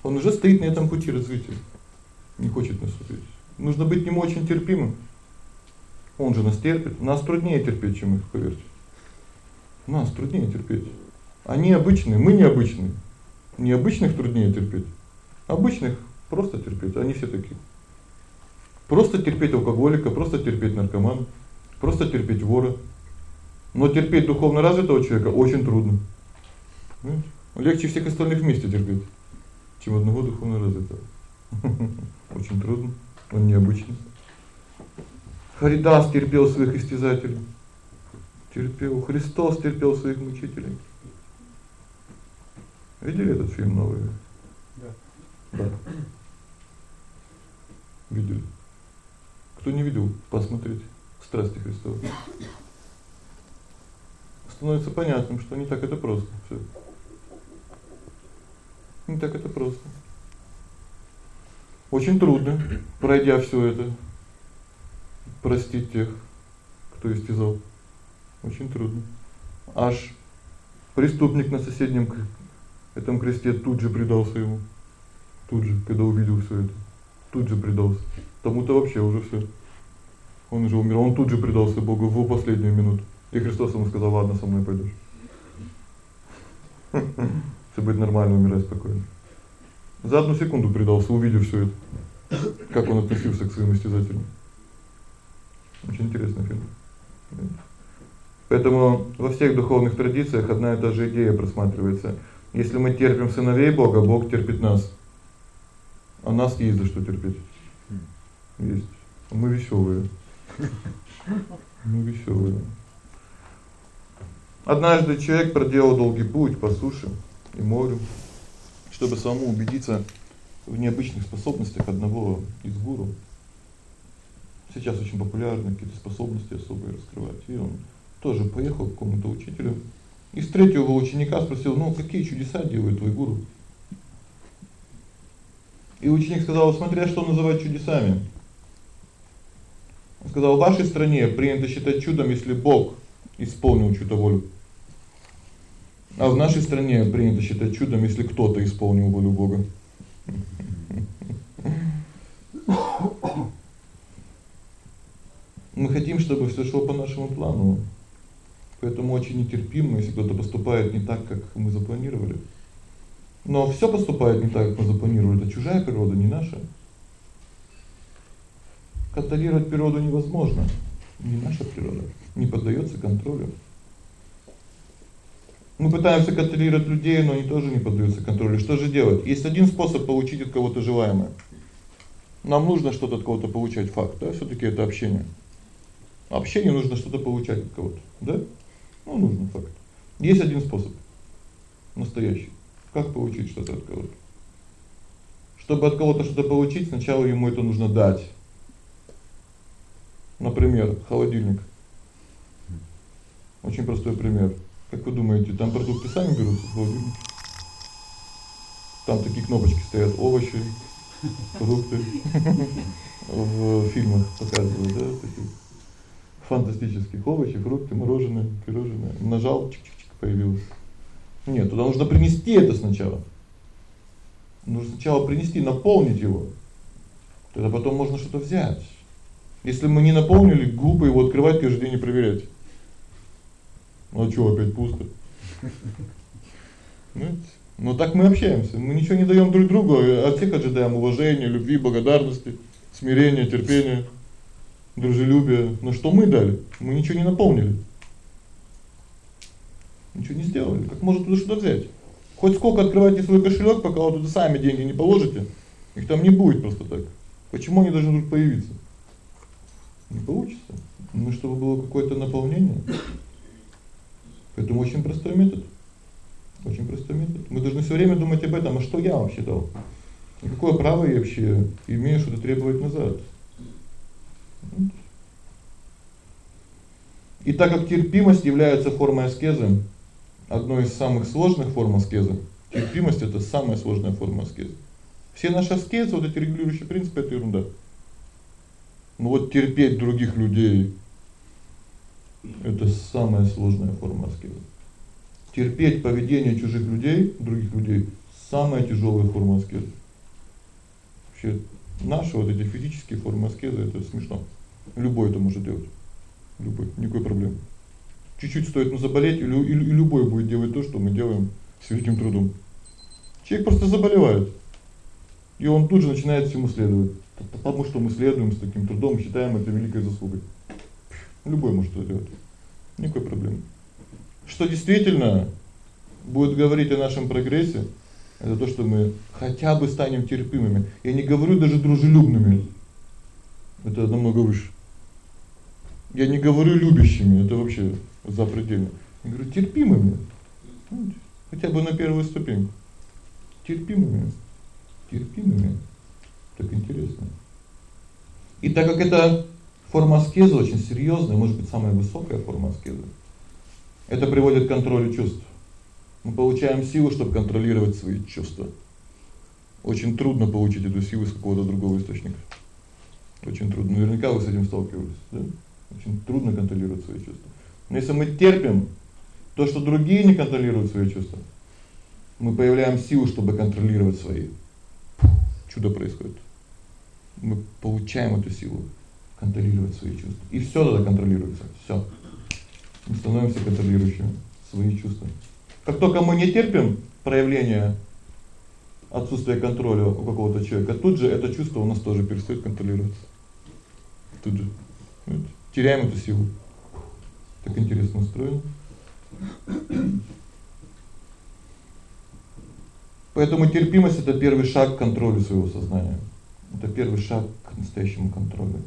[SPEAKER 1] он уже стоит на этом пути развития. Не хочет нас убить. Нужно быть к нему очень терпимым. Он же нас терпит. Нас труднее терпеть, чем их, поверьте. Нас труднее терпеть. Они обычные, мы необычные. Необычных труднее терпеть. Обычных просто терпеть, они все такие. Просто терпеть алкоголика, просто терпеть наркомана просто терпеть вора. Но терпеть духовно развитого человека очень трудно. Понимаете? Легче всех остальных вместе терпеть, чем одного духовно развитого. Очень трудно, он необычный. Харидас терпел своих истязателей. Терпел, Христос терпел своих мучителей. Видели этот фильм новый?
[SPEAKER 3] Да.
[SPEAKER 1] Да. Видели? Кто не видел, посмотрите. Страсти Христовы. Становится понятным, что не так это просто всё. Не так это просто. Очень трудно, пройдя всё это, простить тех, кто истязал. Очень трудно. Аж преступник на соседнем этом кресте тут же предался ему. Тут же, когда увидел всё это. Тут же предался. Тому-то вообще уже всё. Он уже умер, он тут же предался Богу в последнюю минуту. И Христос ему сказал: "Ладно, со мной пойдёшь". Всё будет нормально, умирай спокойно. За одну секунду предался, увидев всё это. Как он относился к своим истязателям. Очень интересный фильм. Поэтому во всех духовных традициях одна и та же идея просматривается. Если мы терпим сыновей Бога, Бог терпит нас. А нас есть за что терпеть. Есть. Мы весёлые. Мы весёлые. Однажды человек проделал долгий путь по суше и морю чтобы самому убедиться в необычных способностях одного из гуру. Сейчас очень популярны какие-то способности особые раскрывать. И он тоже поехал к какому-то учителю и встретил его ученика, спросил: "Ну, какие чудеса делает твой гуру?" И ученик сказал: "Смотря что называть чудесами". Он сказал: "В вашей стране принято считать чудом, если Бог исполнил чью-то волю. А в нашей стране принято считать чудом, если кто-то исполнил волю Бога. Мы хотим, чтобы всё шло по нашему плану. Поэтому очень нетерпимы, если кто-то поступает не так, как мы запланировали. Но всё поступает не так, как мы запланировали. Это чужая природа, не наша. Контролировать природу невозможно. Не наша природа, не поддаётся контролю. Мы пытаемся контролировать людей, но они тоже не поддаются контролю. Что же делать? Есть один способ получить от кого-то желаемое. Нам нужно что-то от кого-то получать, факт, да? Всё-таки это общение. Общение нужно что-то получать от кого-то, да? Ну, нужно факт. Есть один способ. Настоящий. Как получить что-то от кого-то? Чтобы от кого-то что-то получить, сначала ему это нужно дать. Например, холодильник. Очень простой пример. Как вы думаете, там продукты сами берутся в холодильнике? Там такие кнопочки стоят: овощи, фрукты. В фильмах показывают, да, такие фантастические овощи, фрукты, мороженое, пирожное. Нажал, чик-чик-чик появилось. Нет, туда нужно принести это сначала. Нужно сначала принести, наполнить его. Тогда потом можно что-то взять. Если мы не наполнили, глупо его открывать каждый день проверять. Ну а что опять пусто? Знаете? Ну так мы общаемся. Мы ничего не даём друг другу, а всех ожидаем уважения, любви, благодарности, смирения, терпения, дружелюбия. Но что мы дали? Мы ничего не наполнили. Ничего не сделали. Как можно туда что-то взять? Хоть сколько открывайте свой кошелёк, пока вы туда сами деньги не положите, их там не будет просто так. Почему они должны тут появиться? Не получится. Ну чтобы было какое-то наполнение. Поэтому очень простой метод. Очень простой метод. Мы должны всё время думать об этом, а что я вообще дал? И какое право я вообще имею что-то требовать назад? И так как терпимость является формой аскезы, одной из самых сложных форм аскезы, терпимость это самая сложная форма аскезы. Все наши аскезы, вот эти регулирующие принципы это ерунда. Ну вот терпеть других людей это самая сложная форма аскезы. Терпеть поведение чужих людей, других людей самая тяжёлая форма аскезы. Вообще наши вот эти физические формы аскезы это смешно. Любой это может делать. Любой, никакой проблемы. Чуть-чуть стоит ну заболеть, и, и, и любой будет делать то, что мы делаем с великим трудом. Человек просто заболевает. И он тут же начинает всему следовать, потому что мы следуем с таким трудом, считаем это великой заслугой. Любой может это делать. Никакой проблемы. Что действительно будет говорить о нашем прогрессе это то, что мы хотя бы станем терпимыми. Я не говорю даже дружелюбными. Это намного выше. Я не говорю любящими, это вообще запредельно. Я говорю терпимыми. Хотя бы на первую ступеньку. терпимыми. Терпимыми. Так интересно. И так как это форма аскезы очень серьёзная, может быть, самая высокая форма аскезы. Это приводит к контролю чувств. Мы получаем силу, чтобы контролировать свои чувства. Очень трудно получить эту силу из какого-то другого источника. Очень трудно. Наверняка вы с этим сталкивались, да? Очень трудно контролировать свои чувства. Но если мы терпим то, что другие не контролируют свои чувства, мы появляем силу, чтобы контролировать свои. Чудо происходит. Мы получаем эту силу контролировать свои чувства. И всё тогда контролируется. Всё. Мы становимся контролирующими свои чувства. Как только мы не терпим проявления отсутствия контроля у какого-то человека, тут же это чувство у нас тоже перестаёт контролироваться. Тут же. Теряем эту силу. Так интересно устроено. Поэтому терпимость это первый шаг к контролю своего сознания. Это первый шаг к настоящему контролю.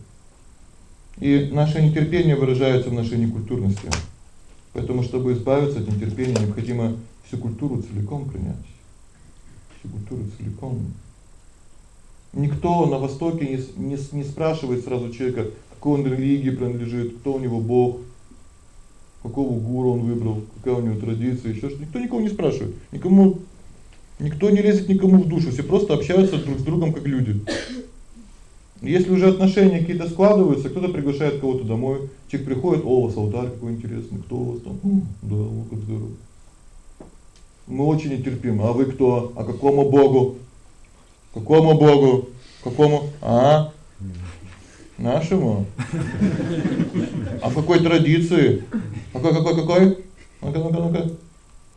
[SPEAKER 1] И наше нетерпение выражается в нашей некультурности. Поэтому чтобы избавиться от нетерпения, необходимо всю культуру целиком принять. Всю культуру целиком. Никто на востоке не не не спрашивает сразу человека, какой он религии принадлежит, кто у него бог, какого гуру он выбрал, какая у него традиция, ещё что. Никто никого не спрашивает. Никому никто не лезет никому в душу, все просто общаются друг с другом как люди. Если уже отношения какие-то складываются, кто-то приглашает кого-то домой, человек приходит, о, у вас алтарь какой интересный, кто у вас там? Да, вот как здорово. Мы очень нетерпимы. А вы кто? А какому богу? Какому богу? Какому? А? Нашему. А в какой традиции? Какой какой какой? Ну-ка, ну-ка, ну-ка.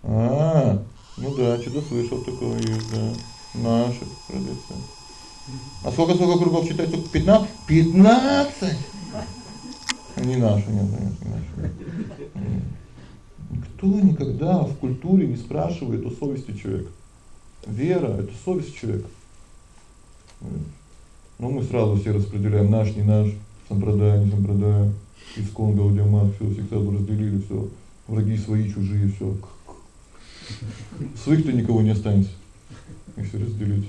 [SPEAKER 1] А, ну да, что-то слышал такое да. Наша традиция. А сколько сколько кругов читать? Только 15? 15. Не наши, нет, нет, не наши. Никто никогда в культуре не спрашивает о совести человека. Вера это совесть человека. Но мы сразу все распределяем наш, не наш, сампрадай, не сампрадай, искон, гаудиамат, всё сразу разделили, всё. Враги свои, чужие, всё. Своих-то никого не останется. Если разделить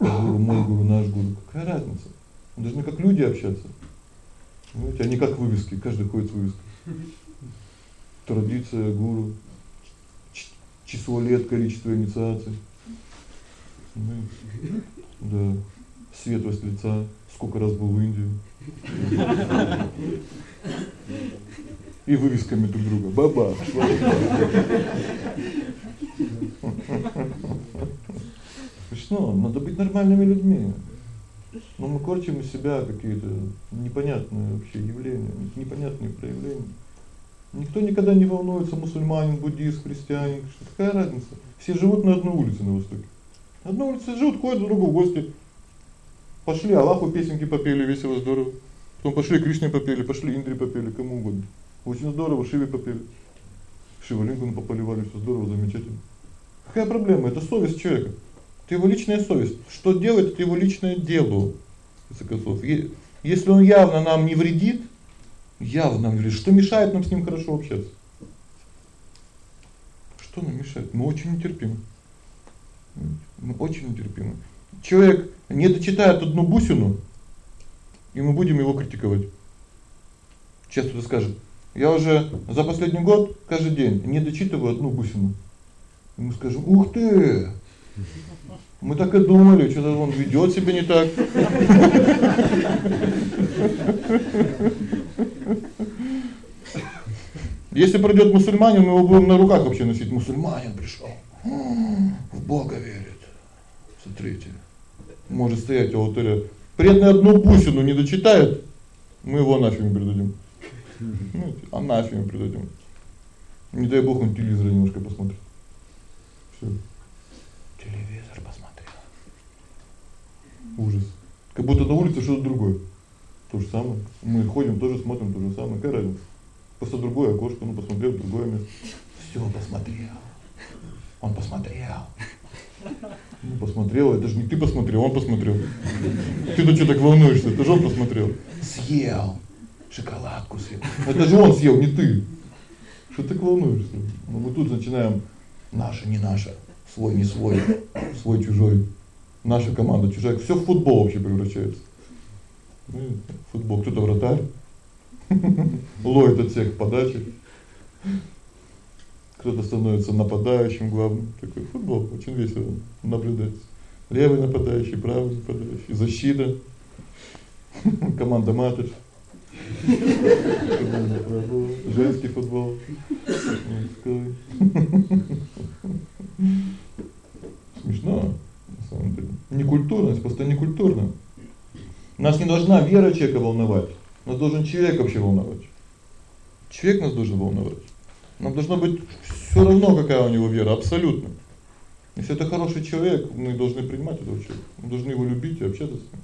[SPEAKER 1] гуру, мой гуру, наш гуру. Какая разница? Мы должны как люди общаться. Понимаете, а не как вывески, каждый ходит с вывеской. Традиция гуру, число лет, количество инициаций. Да. Светлость лица, сколько раз был в Индии. И вывесками друг друга. Баба. Что? Надо быть нормальными людьми. Но мы корчим из себя какие-то непонятные вообще явления, непонятные проявления. Никто никогда не волнуется, мусульманин, буддист, христианин, что какая разница? Все живут на одной улице на востоке. На одной улице живут, ходят друг другу в гости. Пошли Аллаху песенки попели, весело, здорово. Потом пошли Кришне попели, пошли Индре попели, кому угодно. Очень здорово, Шиве попели. Шивалингу пополивали, всё здорово, замечательно. Какая проблема? Это совесть человека. Это его личная совесть. Что делать это его личное дело. Концов, если он явно нам не вредит, явно нам вредит, что мешает нам с ним хорошо общаться? Что нам мешает? Мы очень нетерпимы. Мы очень нетерпимы. Человек не дочитает одну бусину, и мы будем его критиковать. Сейчас кто-то "Я уже за последний год каждый день не дочитываю одну бусину". И мы скажем: "Ух ты! Мы так и думали, что-то он ведёт себя не так". Если придёт мусульманин, мы его будем на руках вообще носить. Мусульманин пришёл. В Бога верит. Смотрите. Может стоять у алтаря. Преданный одну бусину не дочитает, мы его анафеме предадим. Ну, анафеме предадим. Не дай бог он телевизор немножко посмотрит. Всё. Телевизор посмотрел. Ужас. Как будто на улице что-то другое. То же самое. Мы ходим, тоже смотрим то же самое. Какая разница? Просто другое окошко, ну посмотрел другое место. Всё, посмотрел. Он посмотрел. Ну посмотрел, это же не ты посмотрел, он посмотрел. Ты-то что так волнуешься? Это же он посмотрел. Съел шоколадку съел. Это же он съел, не ты. Что ты так волнуешься? Ну мы тут начинаем наше, не наше. свой не свой, свой чужой. Наша команда чужая, всё в футбол вообще превращается. Ну, футбол кто-то вратарь. Ловит отсек подачи. Кто-то становится нападающим главным. Такой футбол очень весело наблюдать. Левый нападающий, правый нападающий, защита. Команда матч. Женский футбол. Смешно, на самом деле. Некультурность, просто некультурно. Нас не должна вера человека волновать. Нас должен человек вообще волновать. Человек нас должен волновать. Нам должно быть всё равно, какая у него вера, абсолютно. Если это хороший человек, мы должны принимать этого человека. Мы должны его любить и общаться с ним.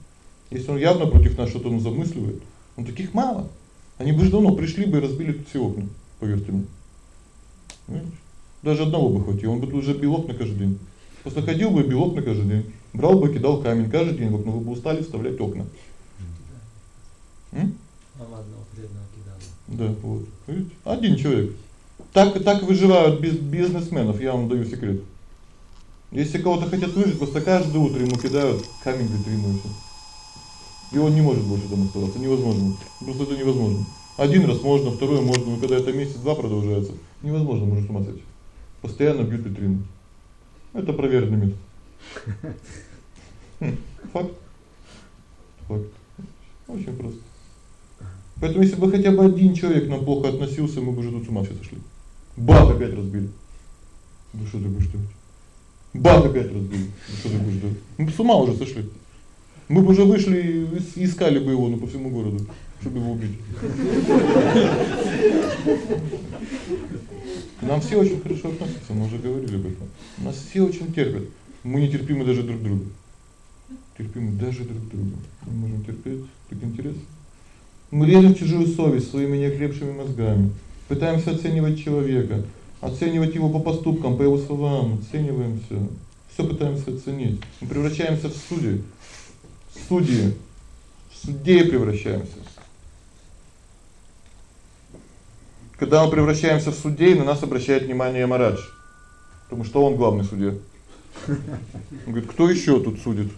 [SPEAKER 1] Если он явно против нас что-то он замысливает, ну таких мало. Они бы давно пришли бы и разбили тут все окна, поверьте мне. Понимаете? Даже одного бы хватило, он бы тут уже бил окна каждый день. Просто ходил бы и бил окна каждый день. Брал бы, кидал камень каждый день, в окно вы бы устали вставлять окна. М?
[SPEAKER 4] Мама одного преданного кидала.
[SPEAKER 1] Да, вот. Видите? Один человек. Так так выживают без бизнесменов, я вам даю секрет. Если кого-то хотят выжить, просто каждое утро ему кидают камень в витрину и он не может больше там оставаться, невозможно. Просто это невозможно. Один раз можно, второй можно, но когда это месяц-два продолжается, невозможно, можно с ума сойти. Постоянно бьют витрину. Это проверенный метод. Факт. Факт. Очень просто. Поэтому если бы хотя бы один человек нам плохо относился, мы бы уже тут с ума все сошли. Бах опять разбили. Ну что ты будешь делать? Бах опять разбили. Ну что ты будешь делать? Мы с ума уже сошли. Мы бы уже вышли и искали бы его ну, по всему городу, чтобы его убить. Нам все очень хорошо относятся, мы уже говорили об этом. Нас все очень терпят. Мы не терпимы даже друг другу. Терпимы даже друг другу. Мы можем терпеть, так интересно. Мы режем чужую совесть своими неокрепшими мозгами. Пытаемся оценивать человека, оценивать его по поступкам, по его словам, оцениваем всё. Всё пытаемся оценить. Мы превращаемся в судьи. Судьи. В судей превращаемся. Когда мы превращаемся в судей, на нас обращает внимание Марадж. Потому что он главный судья. Он говорит: "Кто ещё тут судит?"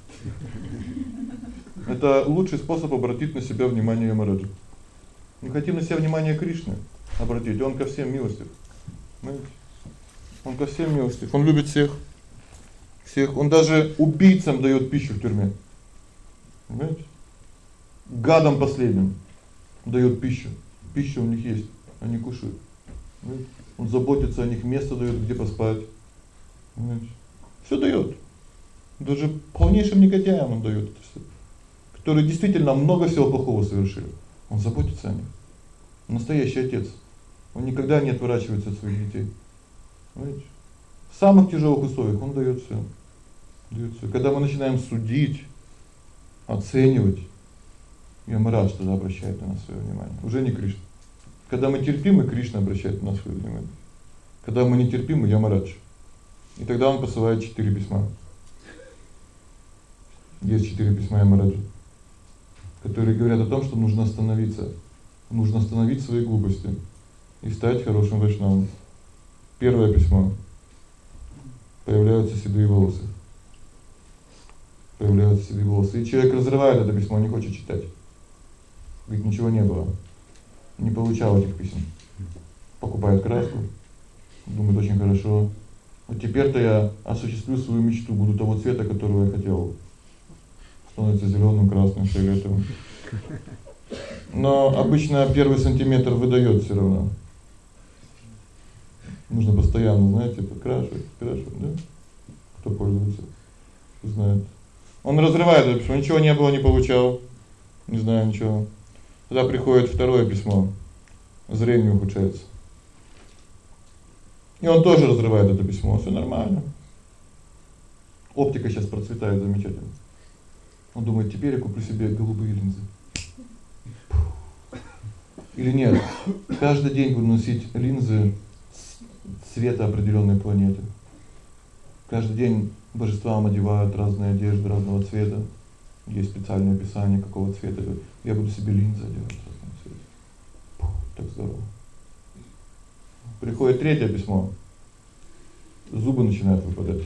[SPEAKER 1] Это лучший способ обратить на себя внимание Мараджа. Мы хотим на себя внимание Кришны обратить, он ко всем милостив. Понимаете? Он ко всем милостив, он любит всех. Всех, он даже убийцам даёт пищу в тюрьме. Понимаете? Гадам последним даёт пищу. Пища у них есть, они кушают. Понимаете? Он заботится о них, место даёт, где поспать. Понимаете? Всё даёт. Даже полнейшим негодяям он даёт это всё. Которые действительно много всего плохого совершили. Он заботится о них. Настоящий отец. Он никогда не отворачивается от своих детей. Понимаете? В самых тяжелых условиях он даёт всё. Даёт всё. Когда мы начинаем судить, оценивать, Ямарадж тогда обращает на нас своё внимание. Уже не Кришна. Когда мы терпимы, Кришна обращает на нас своё внимание. Когда мы не терпимы, Ямарадж. И тогда он посылает четыре письма. Есть четыре письма Ямараджа, которые говорят о том, что нужно остановиться. Нужно остановить свои глупости и стать хорошим вайшнавом. Первое письмо. Появляются седые волосы. Появляются седые волосы. И человек разрывает это письмо, не хочет читать. Говорит, ничего не было. Не получал этих писем. Покупает краску. Думает, очень хорошо. Вот теперь-то я осуществлю свою мечту, буду того цвета, которого я хотел. Становится зелёным, красным, фиолетовым. Но обычно первый сантиметр выдаёт всё равно. Нужно постоянно, знаете, подкрашивать, подкрашивать, да? Кто пользуется, знает. Он разрывает это письмо, ничего не было, не получал. Не знаю ничего. Тогда приходит второе письмо. Зрение ухудшается. И он тоже разрывает это письмо, всё нормально. Оптика сейчас процветает замечательно. Он думает: "Теперь я куплю себе голубые линзы". Или нет? Каждый день буду носить линзы цвета определённой планеты. Каждый день божествам одевают разные одежды разного цвета. Есть специальное описание какого цвета. Я буду себе линзы одевать разного цвета. Так здорово. Приходит третье письмо. Зубы начинают выпадать.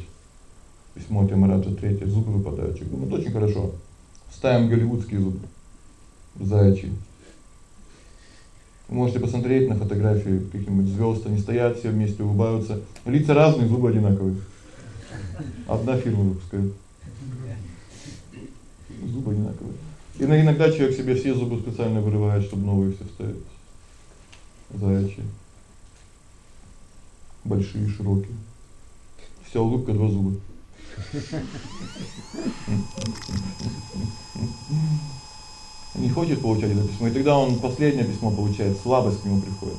[SPEAKER 1] Письмо от Ямараджа третье, зубы выпадают. Человек думает, очень хорошо. Ставим голливудские зубы. Заячьи. Вы можете посмотреть на фотографии каких-нибудь звёзд, они стоят, все вместе улыбаются. Лица разные, зубы одинаковые. Одна фирма выпускает. Зубы одинаковые. И иногда человек себе все зубы специально вырывает, чтобы новые все вставить. Заячьи. Большие, широкие. Вся улыбка два зуба. Не хочет получать это письмо, и тогда он последнее письмо получает, слабость к нему приходит.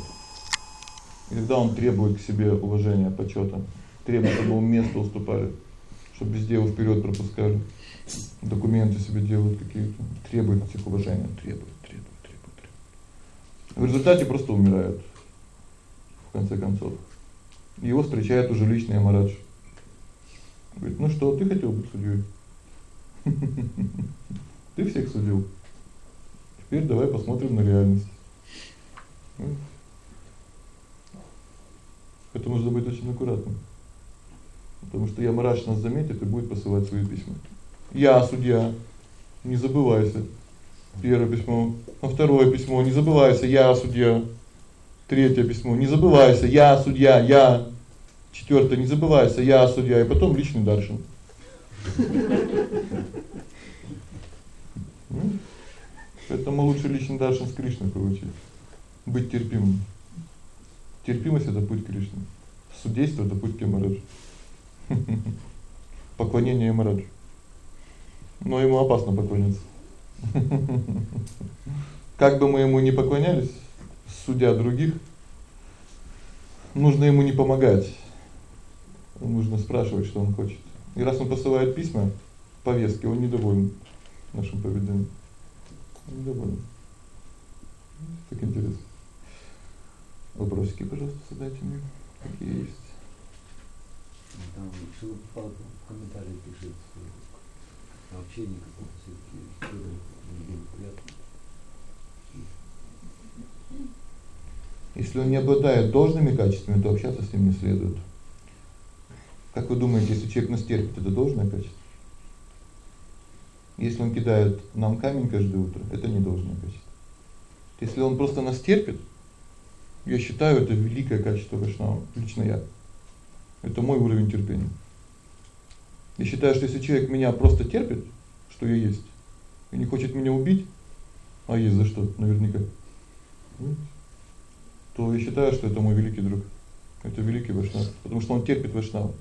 [SPEAKER 1] И тогда он требует к себе уважения, почёта, требует, чтобы ему место уступали, чтобы везде его вперёд пропускали. Документы себе делают какие-то, требует от всех уважения, требует, требует, требует, требует. В результате просто умирает. В конце концов. Его встречает уже личный Амарадж. Говорит: "Ну что, ты хотел быть судьёй? Ты всех судил. Теперь давай посмотрим на реальность". Это нужно быть очень аккуратным. Потому что Ямарадж нас заметит и будет посылать свои письма. Я судья. Не забывайся. Первое письмо, а второе письмо, не забывайся, я судья. Третье письмо, не забывайся, я судья, я. Четвёртое, не забывайся, я судья, и потом личный даршин. Поэтому лучше личный даршин с Кришной получить. Быть терпимым. Терпимость это путь к Кришне. Судейство это путь к Ямараджу. Поклонение Ямараджу. Но ему опасно поклоняться. Как бы мы ему ни поклонялись, судя других, нужно ему не помогать. Нужно спрашивать, что он хочет. И раз он посылает письма, повестки, он недоволен нашим поведением. Недоволен. Так интересно. Вопросики, пожалуйста, задайте мне. Какие есть?
[SPEAKER 4] Там Шила в комментарии пишет, общение какое-то всё-таки неблагоприятно.
[SPEAKER 1] Если он не обладает должными качествами, то общаться с ним не следует. Как вы думаете, если человек нас терпит, это должное качество? Если он кидает нам камень каждое утро, это не должное качество. Если он просто нас терпит, я считаю, это великое качество Вайшнава, лично я. Это мой уровень терпения. Я считаю, что если человек меня просто терпит, что я есть, и не хочет меня убить, а есть за что, наверняка. То я считаю, что это мой великий друг. Это великий Вайшнав, потому что он терпит Вайшнава.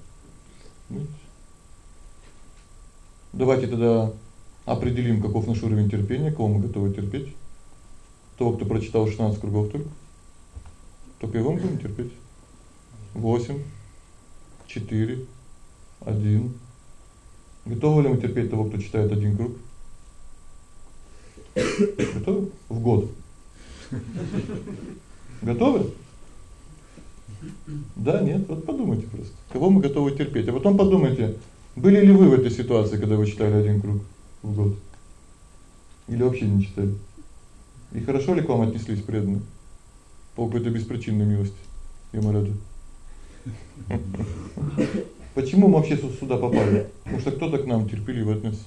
[SPEAKER 1] Давайте тогда определим, каков наш уровень терпения, кого мы готовы терпеть. Того, кто прочитал 16 кругов только. Только его мы будем терпеть. 8 4 1 Готовы ли мы терпеть того, кто читает один круг? Готовы? В год. Готовы? Да, нет, вот подумайте просто. Кого мы готовы терпеть? А потом подумайте, были ли вы в этой ситуации, когда вы читали один круг в год? Или вообще не читали? И хорошо ли к вам отнеслись преданно? По какой-то беспричинной милости Ямараджа. Почему мы вообще сюда попали? Потому что кто-то к нам терпеливо отнесся.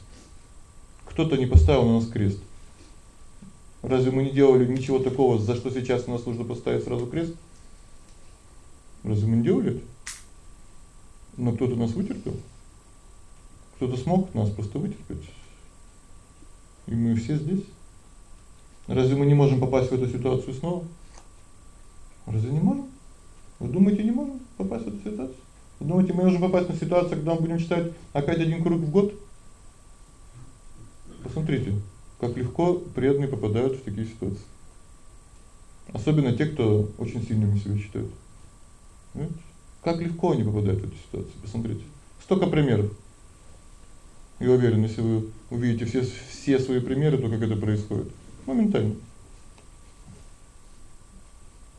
[SPEAKER 1] Кто-то не поставил на нас крест. Разве мы не делали ничего такого, за что сейчас на нас нужно поставить сразу крест? Разве мы не делали? Но кто-то нас вытерпел. Кто-то смог нас просто вытерпеть. И мы все здесь. Разве мы не можем попасть в эту ситуацию снова? Разве не можем? Вы думаете, не можем попасть в эту ситуацию? Вы думаете, мы можем попасть на ситуацию, когда мы будем читать опять один круг в год? Посмотрите, как легко преданные попадают в такие ситуации. Особенно те, кто очень сильными себя считают. Видите? Как легко они попадают в эту ситуацию. Посмотрите. Столько примеров. Я уверен, если вы увидите все все свои примеры, то как это происходит. Моментально.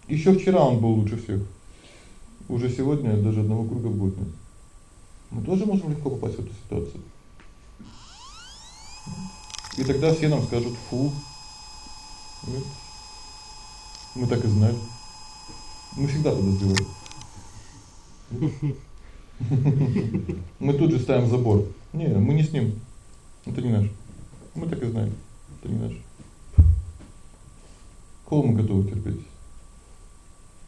[SPEAKER 1] Ещё вчера он был лучше всех. Уже сегодня даже одного круга год нет. Мы тоже можем легко попасть в эту ситуацию. И тогда все нам скажут: "Фу". Мы так и знали. Мы всегда подозревали. Мы тут же ставим забор. Не, мы не с ним. Это не наш. Мы так и знаем. Это не наш. Кого мы готовы терпеть?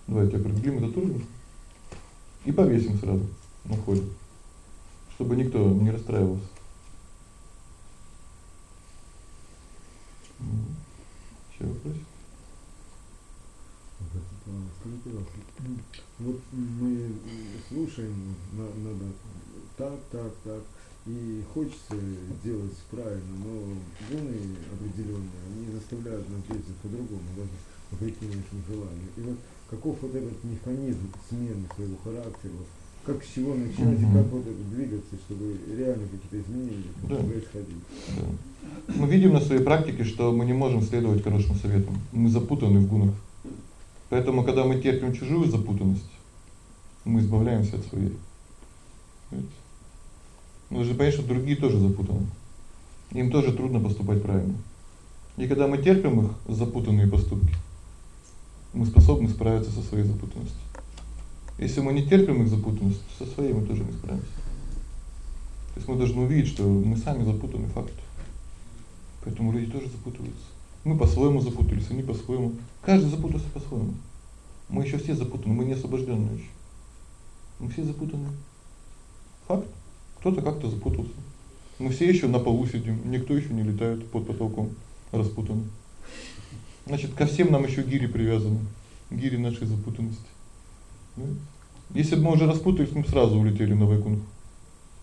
[SPEAKER 1] Давайте определим этот уровень и повесим сразу на входе, чтобы никто не расстраивался. Вопросы?
[SPEAKER 5] Скажите, пожалуйста, вот мы слушаем, надо так, так, так, и хочется делать правильно, но гены определенные, они заставляют нас действовать по-другому, даже вопреки нашим желаниям. И вот каков вот этот механизм смены своего характера, как с чего начинать угу. и как вот это двигаться, чтобы реально какие-то изменения да. происходили.
[SPEAKER 1] Да. Мы видим на своей практике, что мы не можем следовать хорошим советам. Мы запутаны в гунах. Поэтому когда мы терпим чужую запутанность, мы избавляемся от своей. Понимаете? Нужно понять, что другие тоже запутаны. Им тоже трудно поступать правильно. И когда мы терпим их запутанные поступки, мы способны справиться со своей запутанностью. Если мы не терпим их запутанность, со своей мы тоже не справимся. То есть мы должны увидеть, что мы сами запутаны факт. Поэтому люди тоже запутываются. Мы по-своему запутались, они по-своему. Каждый запутался по-своему. Мы еще все запутаны, мы не освобожденные еще. Мы все запутаны. Факт. Кто-то как-то запутался. Мы все еще на полу сидим, никто еще не летает под потолком, распутанный. Значит, ко всем нам еще гири привязаны. Гири нашей запутанности. Если бы мы уже распутались, мы сразу улетели на Вайкунх.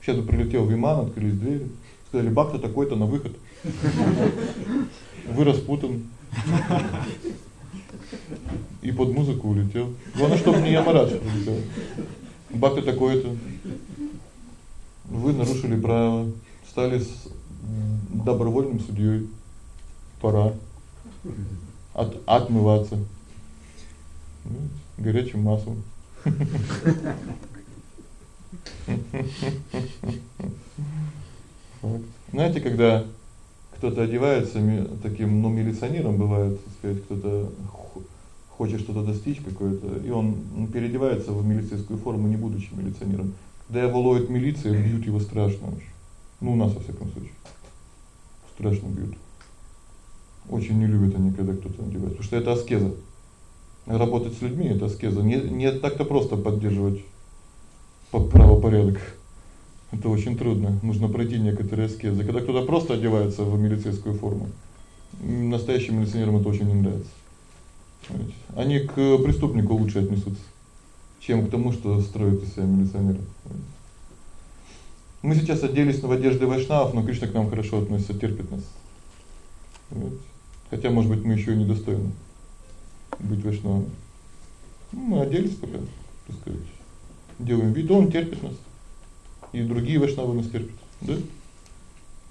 [SPEAKER 1] Сейчас прилетел Виман, открылись двери, сказали: "Бакта такой-то на выход". Вы распутан. И под музыку улетел. Главное, чтобы не Ямараш прилетел. Бакта такой-то. Вы нарушили правила, стали добровольным судьей. Пора от отмываться. Горячим маслом. Знаете, когда кто-то одевается таким, ну, милиционером бывает, так сказать, кто-то хочет что-то достичь какое-то, и он переодевается в милицейскую форму, не будучи милиционером. Когда его ловит милиция, бьют его страшно очень. Ну, у нас во всяком случае. Страшно бьют. Очень не любят они, когда кто-то одевает, потому что это аскеза. Работать с людьми это аскеза. Не не так-то просто поддерживать правопорядок. Это очень трудно. Нужно пройти некоторые аскезы. Когда кто-то просто одевается в милицейскую форму, настоящим милиционерам это очень не нравится. Они к преступнику лучше отнесутся, чем к тому, что строят из себя милиционеры. Мы сейчас оделись в одежды вайшнавов, но Кришна к нам хорошо относится, терпит нас. Хотя, может быть, мы ещё и недостойны быть вайшнавами. Ну, мы оделись пока, так сказать. Делаем вид, он терпит нас. И другие вайшнавы нас терпят, да?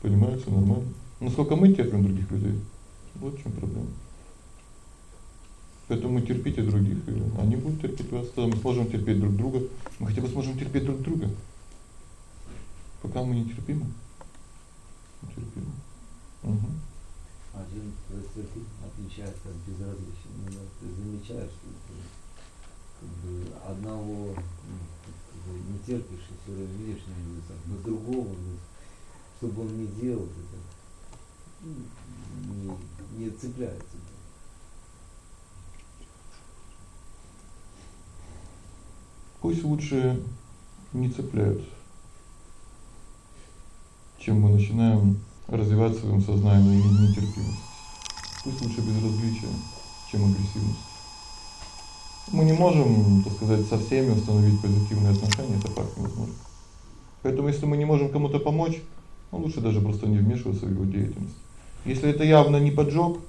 [SPEAKER 1] Понимаете, нормально. Насколько мы терпим других людей? Вот в чём проблема. Поэтому терпите других, и они будут терпеть вас. Тогда мы сможем терпеть друг друга. Мы хотя бы сможем терпеть друг друга. Пока мы не терпимы. Не терпимы. Угу.
[SPEAKER 4] Один отличается от безразличия. Ну, ты замечаешь, что ты как бы одного ну, не терпишь, и все видишь на на другого, ну, чтобы он не делал это, ну, не, не цепляется.
[SPEAKER 1] Пусть лучше не цепляют, чем мы начинаем развивать в своем сознании нетерпимость. Пусть лучше безразличие, чем агрессивность. Мы не можем, так сказать, со всеми установить позитивные отношения, это факт невозможно. Поэтому если мы не можем кому-то помочь, ну лучше даже просто не вмешиваться в его деятельность. Если это явно не поджог,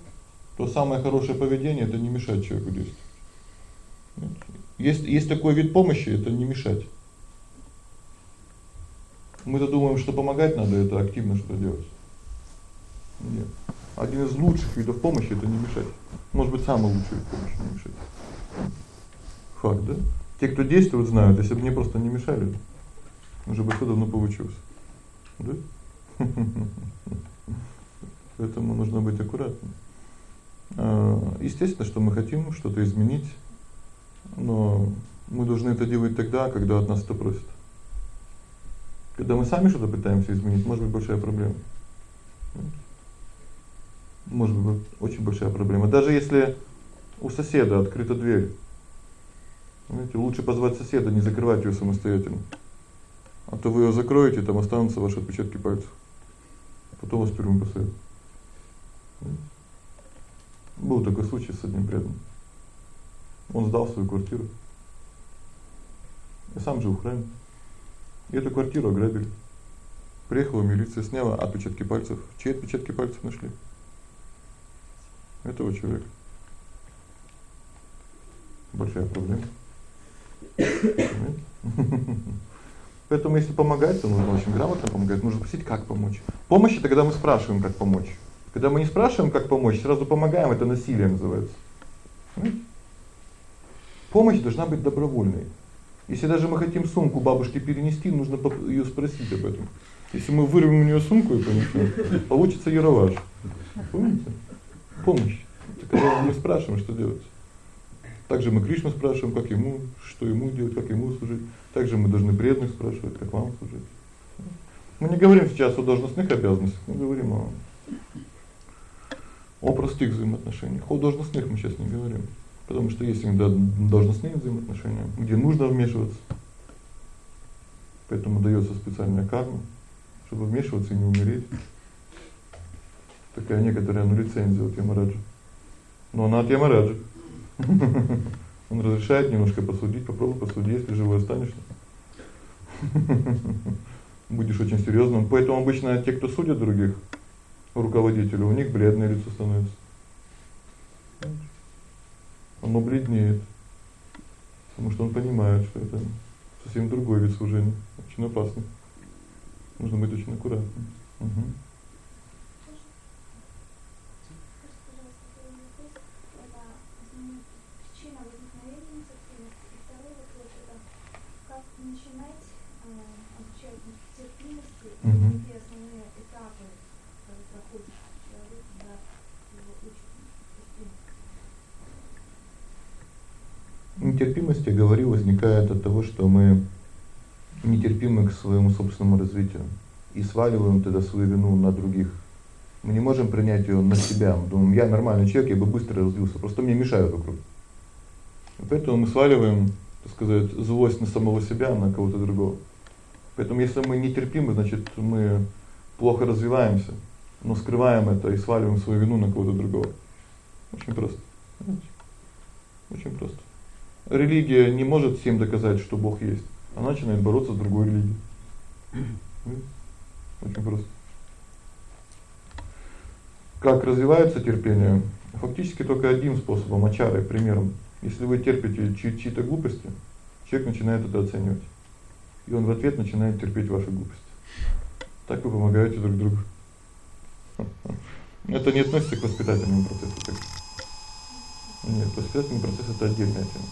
[SPEAKER 1] то самое хорошее поведение это не мешать человеку действовать. Есть есть такой вид помощи это не мешать. Мы-то думаем, что помогать надо это активно что делать. Нет. Один из лучших видов помощи это не мешать. Может быть, самый лучший вид помощи не мешать. Факт, да? Те, кто действует, знают, если бы мне просто не мешали, уже бы всё давно получилось. Да? Поэтому нужно быть аккуратным. А, естественно, что мы хотим что-то изменить, но мы должны это делать тогда, когда от нас это просят. Когда мы сами что-то пытаемся изменить, может быть большая проблема. Может быть очень большая проблема. Даже если у соседа открыта дверь. Знаете, лучше позвать соседа, не закрывать её самостоятельно. А то вы её закроете, там останутся ваши отпечатки пальцев. Потом вас в тюрьму посадят. Был такой случай с одним преданным. Он сдал свою квартиру. Я сам жил в. И эту квартиру ограбили. Приехала милиция, сняла отпечатки пальцев. Чьи отпечатки пальцев нашли? Этого человека. Большая проблема. Поэтому если помогать, то нужно очень грамотно помогать, нужно спросить, как помочь. Помощь это когда мы спрашиваем, как помочь. Когда мы не спрашиваем, как помочь, сразу помогаем, это насилие называется. Понимаете? Помощь должна быть добровольной. Если даже мы хотим сумку бабушке перенести, нужно её спросить об этом. Если мы вырвем у неё сумку и понесем, получится яроваж. Помните? Помощь. Когда мы спрашиваем, что делать. Также мы Кришну спрашиваем, как ему, что ему делать, как ему служить. Также мы должны преданных спрашивать, как вам служить. Мы не говорим сейчас о должностных обязанностях, мы говорим о о простых взаимоотношениях. О должностных мы сейчас не говорим, потому что есть иногда должностные взаимоотношения, где нужно вмешиваться. Поэтому даётся специальная карма, чтобы вмешиваться и не умереть. Такая некоторая ну лицензия от Ямараджа. Но она от Ямараджа. Он разрешает немножко посудить, попробуй посуди, если живой останешься. Будешь очень серьёзным. Поэтому обычно те, кто судят других, руководителей, у них бледное лицо становится. Оно бледнеет. Потому что он понимает, что это совсем другой вид служения, очень опасный. Нужно быть очень аккуратным. Угу. Нетерпимость, я говорил, возникает от того, что мы нетерпимы к своему собственному развитию и сваливаем тогда свою вину на других. Мы не можем принять её на себя. Мы думаем, я нормальный человек, я бы быстро развился, просто мне мешают вокруг. И поэтому мы сваливаем, так сказать, злость на самого себя, на кого-то другого. Поэтому если мы нетерпимы, значит, мы плохо развиваемся, но скрываем это и сваливаем свою вину на кого-то другого. Очень просто. Очень просто. Религия не может всем доказать, что Бог есть. Она начинает бороться с другой религией. Очень просто. Как развивается терпение? Фактически только одним способом ачарой, примером. Если вы терпите чьи-то глупости, человек начинает это оценивать. И он в ответ начинает терпеть ваши глупости. Так вы помогаете друг другу. Это не относится к воспитательному процессу. Нет, воспитательный процесс это отдельная тема.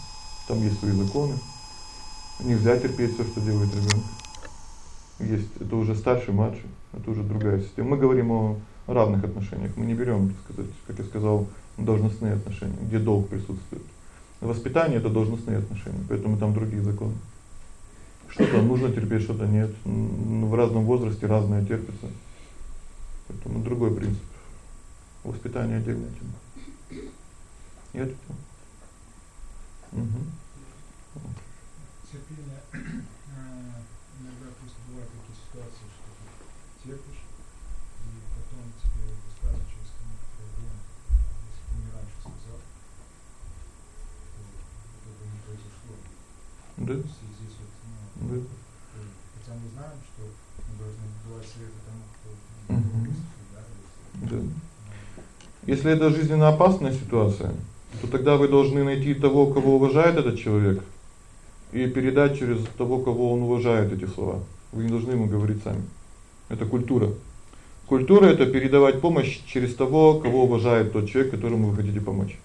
[SPEAKER 1] Там есть свои законы. Нельзя терпеть всё, что делает ребёнок. Есть это уже старший, младший, это уже другая система. Мы говорим о равных отношениях. Мы не берём, так сказать, как я сказал, должностные отношения, где долг присутствует. Воспитание это должностные отношения, поэтому там другие законы. Что-то нужно терпеть, что-то нет. В разном возрасте разное терпится. Поэтому другой принцип. Воспитание отдельная тема.
[SPEAKER 3] Угу. Терпение. Э, иногда просто бывают такие ситуации, что ты терпишь, и потом тебе высказывают через некоторое время, если ты не раньше сказал, то это не произошло.
[SPEAKER 1] Да.
[SPEAKER 3] Есть здесь вот, ну, да. хотя мы знаем, что мы должны давать советы тому, кто угу. да,
[SPEAKER 1] да. Если это жизненно опасная ситуация, то тогда вы должны найти того, кого уважает этот человек, и передать через того, кого он уважает эти слова. Вы не должны ему говорить сами. Это культура. Культура это передавать помощь через того, кого уважает тот человек, которому вы хотите помочь.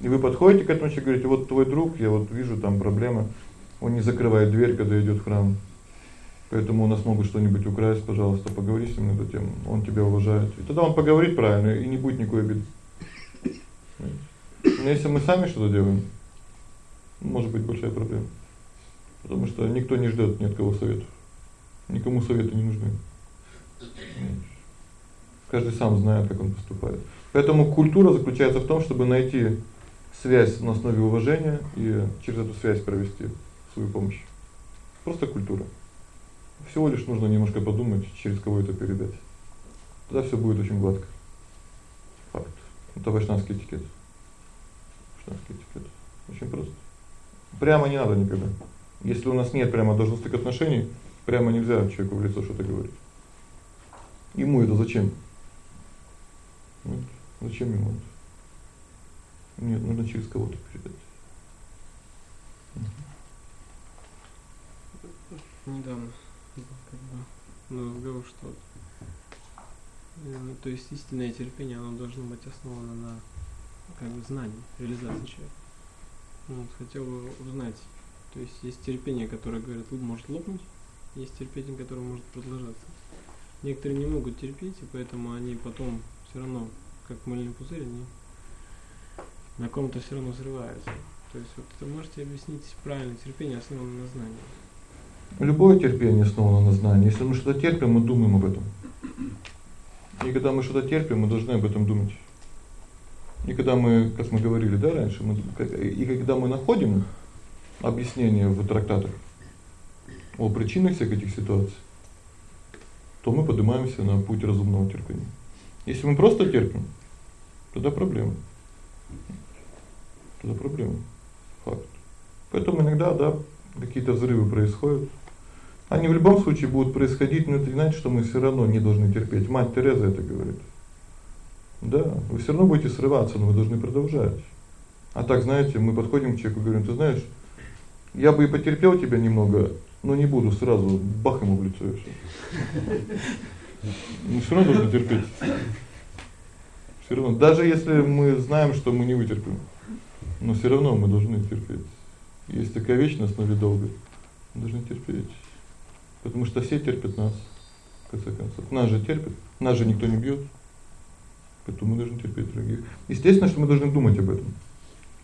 [SPEAKER 1] И вы подходите к этому человеку говорите: "Вот твой друг, я вот вижу там проблемы. Он не закрывает дверь, когда идёт в храм. Поэтому у нас могут что-нибудь украсть, пожалуйста, поговори с ним на эту тему. Он тебя уважает". И тогда он поговорит правильно, и не будет никакой обиды. Но если мы сами что-то делаем, может быть большая проблема. Потому что никто не ждёт ни от кого советов. Никому советы не нужны. Каждый сам знает, как он поступает. Поэтому культура заключается в том, чтобы найти связь на основе уважения и через эту связь провести свою помощь. Просто культура. Всего лишь нужно немножко подумать, через кого это передать. Тогда всё будет очень гладко. Факт. Это вайшнавский этикет. Вайшнавский этикет. Очень просто. Прямо не надо никогда. Если у нас нет прямо должностных отношений, прямо нельзя человеку в лицо что-то говорить. Ему это зачем? Вот. Зачем ему это? Нет, нужно через кого-то передать.
[SPEAKER 6] Недавно как бы ну, разговор, что ну, то есть истинное терпение, оно должно быть основано на как бы знании, реализации человека. Вот, хотел бы узнать, то есть есть терпение, которое говорит, может лопнуть, есть терпение, которое может продолжаться. Некоторые не могут терпеть, и поэтому они потом все равно, как мыльный пузырь, они на ком-то все равно взрываются. То есть вот это можете объяснить правильно, терпение основано на знании.
[SPEAKER 1] Любое терпение основано на знании. Если мы что-то терпим, мы думаем об этом. И когда мы что-то терпим, мы должны об этом думать. И когда мы, как мы говорили, да, раньше, мы и когда мы находим объяснение в трактатах о причинах всех этих ситуаций, то мы поднимаемся на путь разумного терпения. Если мы просто терпим, тогда проблема. Тогда проблема. Факт. Поэтому иногда, да, какие-то взрывы происходят. Они в любом случае будут происходить, но это не значит, что мы всё равно не должны терпеть. Мать Тереза это говорит. Да, вы всё равно будете срываться, но вы должны продолжать. А так, знаете, мы подходим к человеку говорим: "Ты знаешь, я бы и потерпел тебя немного, но не буду сразу бах ему в лицо и всё". Мы всё равно должны терпеть. Всё равно, даже если мы знаем, что мы не вытерпим, но всё равно мы должны терпеть. Есть такая вещь на основе долга. Мы должны терпеть. Потому что все терпят нас. В конце концов, нас же терпят, нас же никто не бьёт. Поэтому мы должны терпеть других. Естественно, что мы должны думать об этом.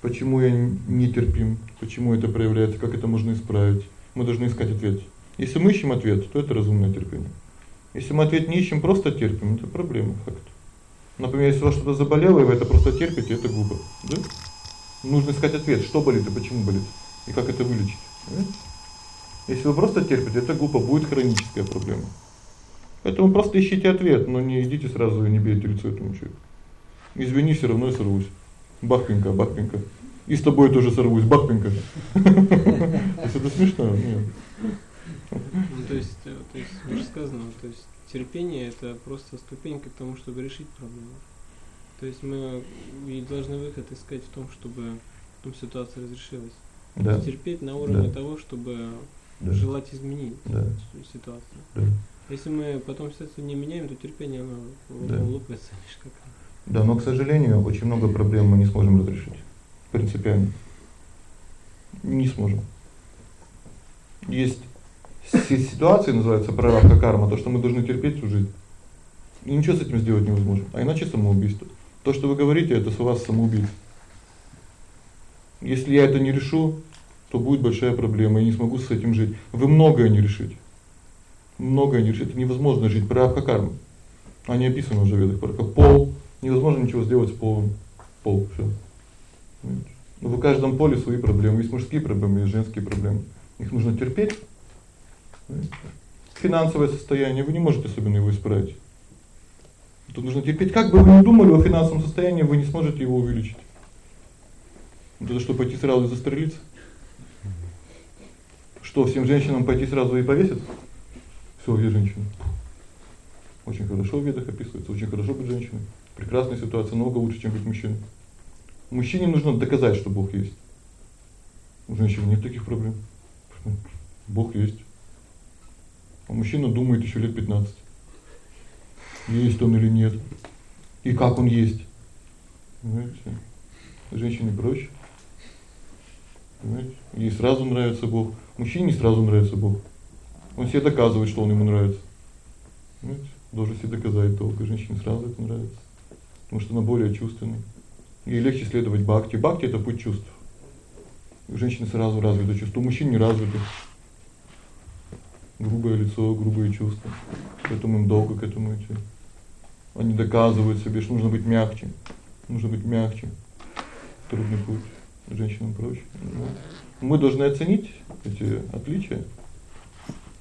[SPEAKER 1] Почему я не терпим? Почему это проявляется? Как это можно исправить? Мы должны искать ответ. Если мы ищем ответ, то это разумное терпение. Если мы ответ не ищем, просто терпим, это проблема, факт. Например, если у вас что-то заболело, и вы это просто терпите, это глупо, да? Нужно искать ответ, что болит и почему болит, и как это вылечить. Понимаете? Если вы просто терпите, это глупо, будет хроническая проблема. Поэтому просто ищите ответ, но не идите сразу и не бейте лицо этому человеку. Извини, всё равно я сорвусь. Бахпенька, бахпенька. И с тобой тоже сорвусь, бахпенька. Это смешно, нет.
[SPEAKER 6] Ну, то есть, э, то есть, уже сказано, то есть терпение это просто ступенька к тому, чтобы решить проблему. То есть мы и должны выход искать в том, чтобы потом ситуация разрешилась.
[SPEAKER 1] Да.
[SPEAKER 6] Терпеть на уровне
[SPEAKER 1] Да.
[SPEAKER 6] того, чтобы
[SPEAKER 1] Да.
[SPEAKER 6] желать изменить
[SPEAKER 1] Да.
[SPEAKER 6] ситуацию.
[SPEAKER 1] Да.
[SPEAKER 6] Если мы потом ситуацию не меняем, то терпение оно
[SPEAKER 1] Да.
[SPEAKER 6] лопается лишь как
[SPEAKER 1] Да, но, к сожалению, очень много проблем мы не сможем разрешить. Принципиально. Не сможем. Есть си- ситуации, называется прарабдха карма, то, что мы должны терпеть всю жизнь. И ничего с этим сделать невозможно. А иначе самоубийство. То, что вы говорите, это с вас самоубийство. Если я это не решу, то будет большая проблема, я не смогу с этим жить. Вы многое не решите. Многое не решите. Это невозможно жить прарабдха карма. Они описаны уже в ведах, про пол, невозможно ничего сделать с полом. Пол всё. Но в каждом поле свои проблемы, есть мужские проблемы, есть женские проблемы. Их нужно терпеть. Финансовое состояние, вы не можете особенно его исправить. Тут нужно терпеть. Как бы вы ни думали о финансовом состоянии, вы не сможете его увеличить. Это что пойти сразу застрелиться? Что всем женщинам пойти сразу и повеситься? Всё, я женщина. Очень хорошо в ведах описывается, очень хорошо быть женщиной. Прекрасная ситуация, намного лучше, чем быть мужчиной. Мужчине нужно доказать, что Бог есть. У женщины нет таких проблем. Бог есть. А мужчина думает ещё лет 15. Есть он или нет? И как он есть? Понимаете? Женщине проще. Понимаете? Ей сразу нравится Бог. Мужчине не сразу нравится Бог. Он себе доказывает, что он ему нравится. Понимаете? Должен себе доказать долго. Женщине сразу это нравится. Потому что она более чувственная. Ей легче следовать бхакти. Бхакти это путь чувств. У женщины сразу развито чувство, у мужчин не развито. грубое лицо, грубые чувства. Поэтому им долго к этому идти. Они доказывают себе, что нужно быть мягче. Нужно быть мягче. Трудный путь. Женщинам проще. Мы должны оценить эти отличия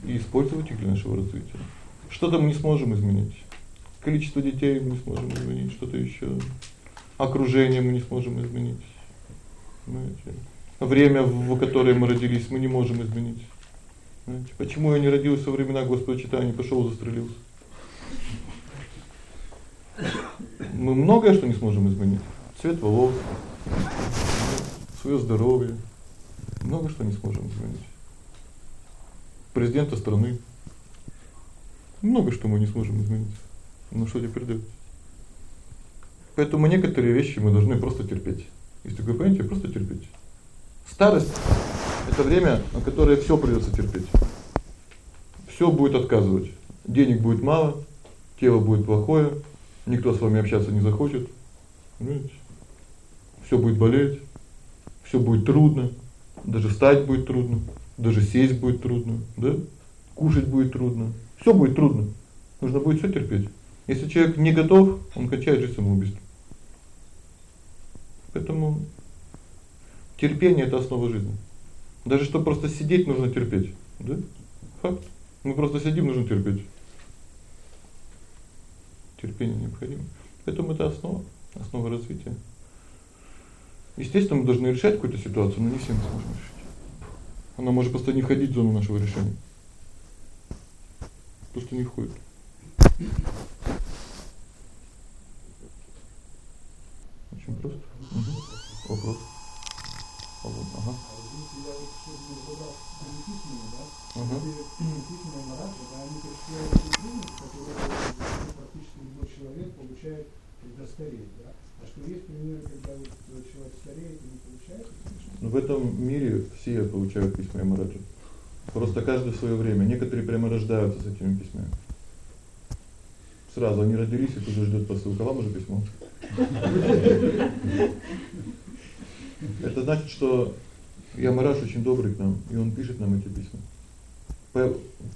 [SPEAKER 1] и использовать их для нашего развития. Что-то мы не сможем изменить. Количество детей мы не сможем изменить, что-то ещё. Окружение мы не сможем изменить. Понимаете? Время, в которое мы родились, мы не можем изменить. Понимаете? Почему я не родился во времена Господа читания, пошёл застрелился? Мы многое что не сможем изменить. Цвет волос, своё здоровье. Много что не сможем изменить. Президента страны. Много что мы не сможем изменить. Ну что теперь делать? Поэтому некоторые вещи мы должны просто терпеть. Есть такое понятие просто терпеть. Старость это время, на которое всё придётся терпеть. Всё будет отказывать. Денег будет мало, тело будет плохое, никто с вами общаться не захочет. Понимаете? Всё будет болеть, всё будет трудно, даже встать будет трудно, даже сесть будет трудно, да? Кушать будет трудно. Всё будет трудно. Нужно будет всё терпеть. Если человек не готов, он кончает жизнь самоубийством. Поэтому терпение это основа жизни. Даже чтобы просто сидеть, нужно терпеть, да? Факт. Мы просто сидим, нужно терпеть. Терпение необходимо. Поэтому это основа, основа развития. Естественно, мы должны решать какую-то ситуацию, но не всем сможем решить. Она может просто не входить в зону нашего решения. Просто не входит. Очень просто. Угу. Вопрос.
[SPEAKER 3] Я вот
[SPEAKER 1] Ага.
[SPEAKER 3] письменные маражи, да, они пришли трудности, которые практически любой человек получает, стареет, да. А что есть примеры, когда вот человек стареет и не получает,
[SPEAKER 1] Ну, в этом мире все получают письма Ямараджи. Просто каждый в своё время. Некоторые прямо рождаются с этими письмами. Сразу они родились и тут же ждёт посылка, вам уже письмо. Это значит, что Ямараш очень добрый к нам, и он пишет нам эти письма.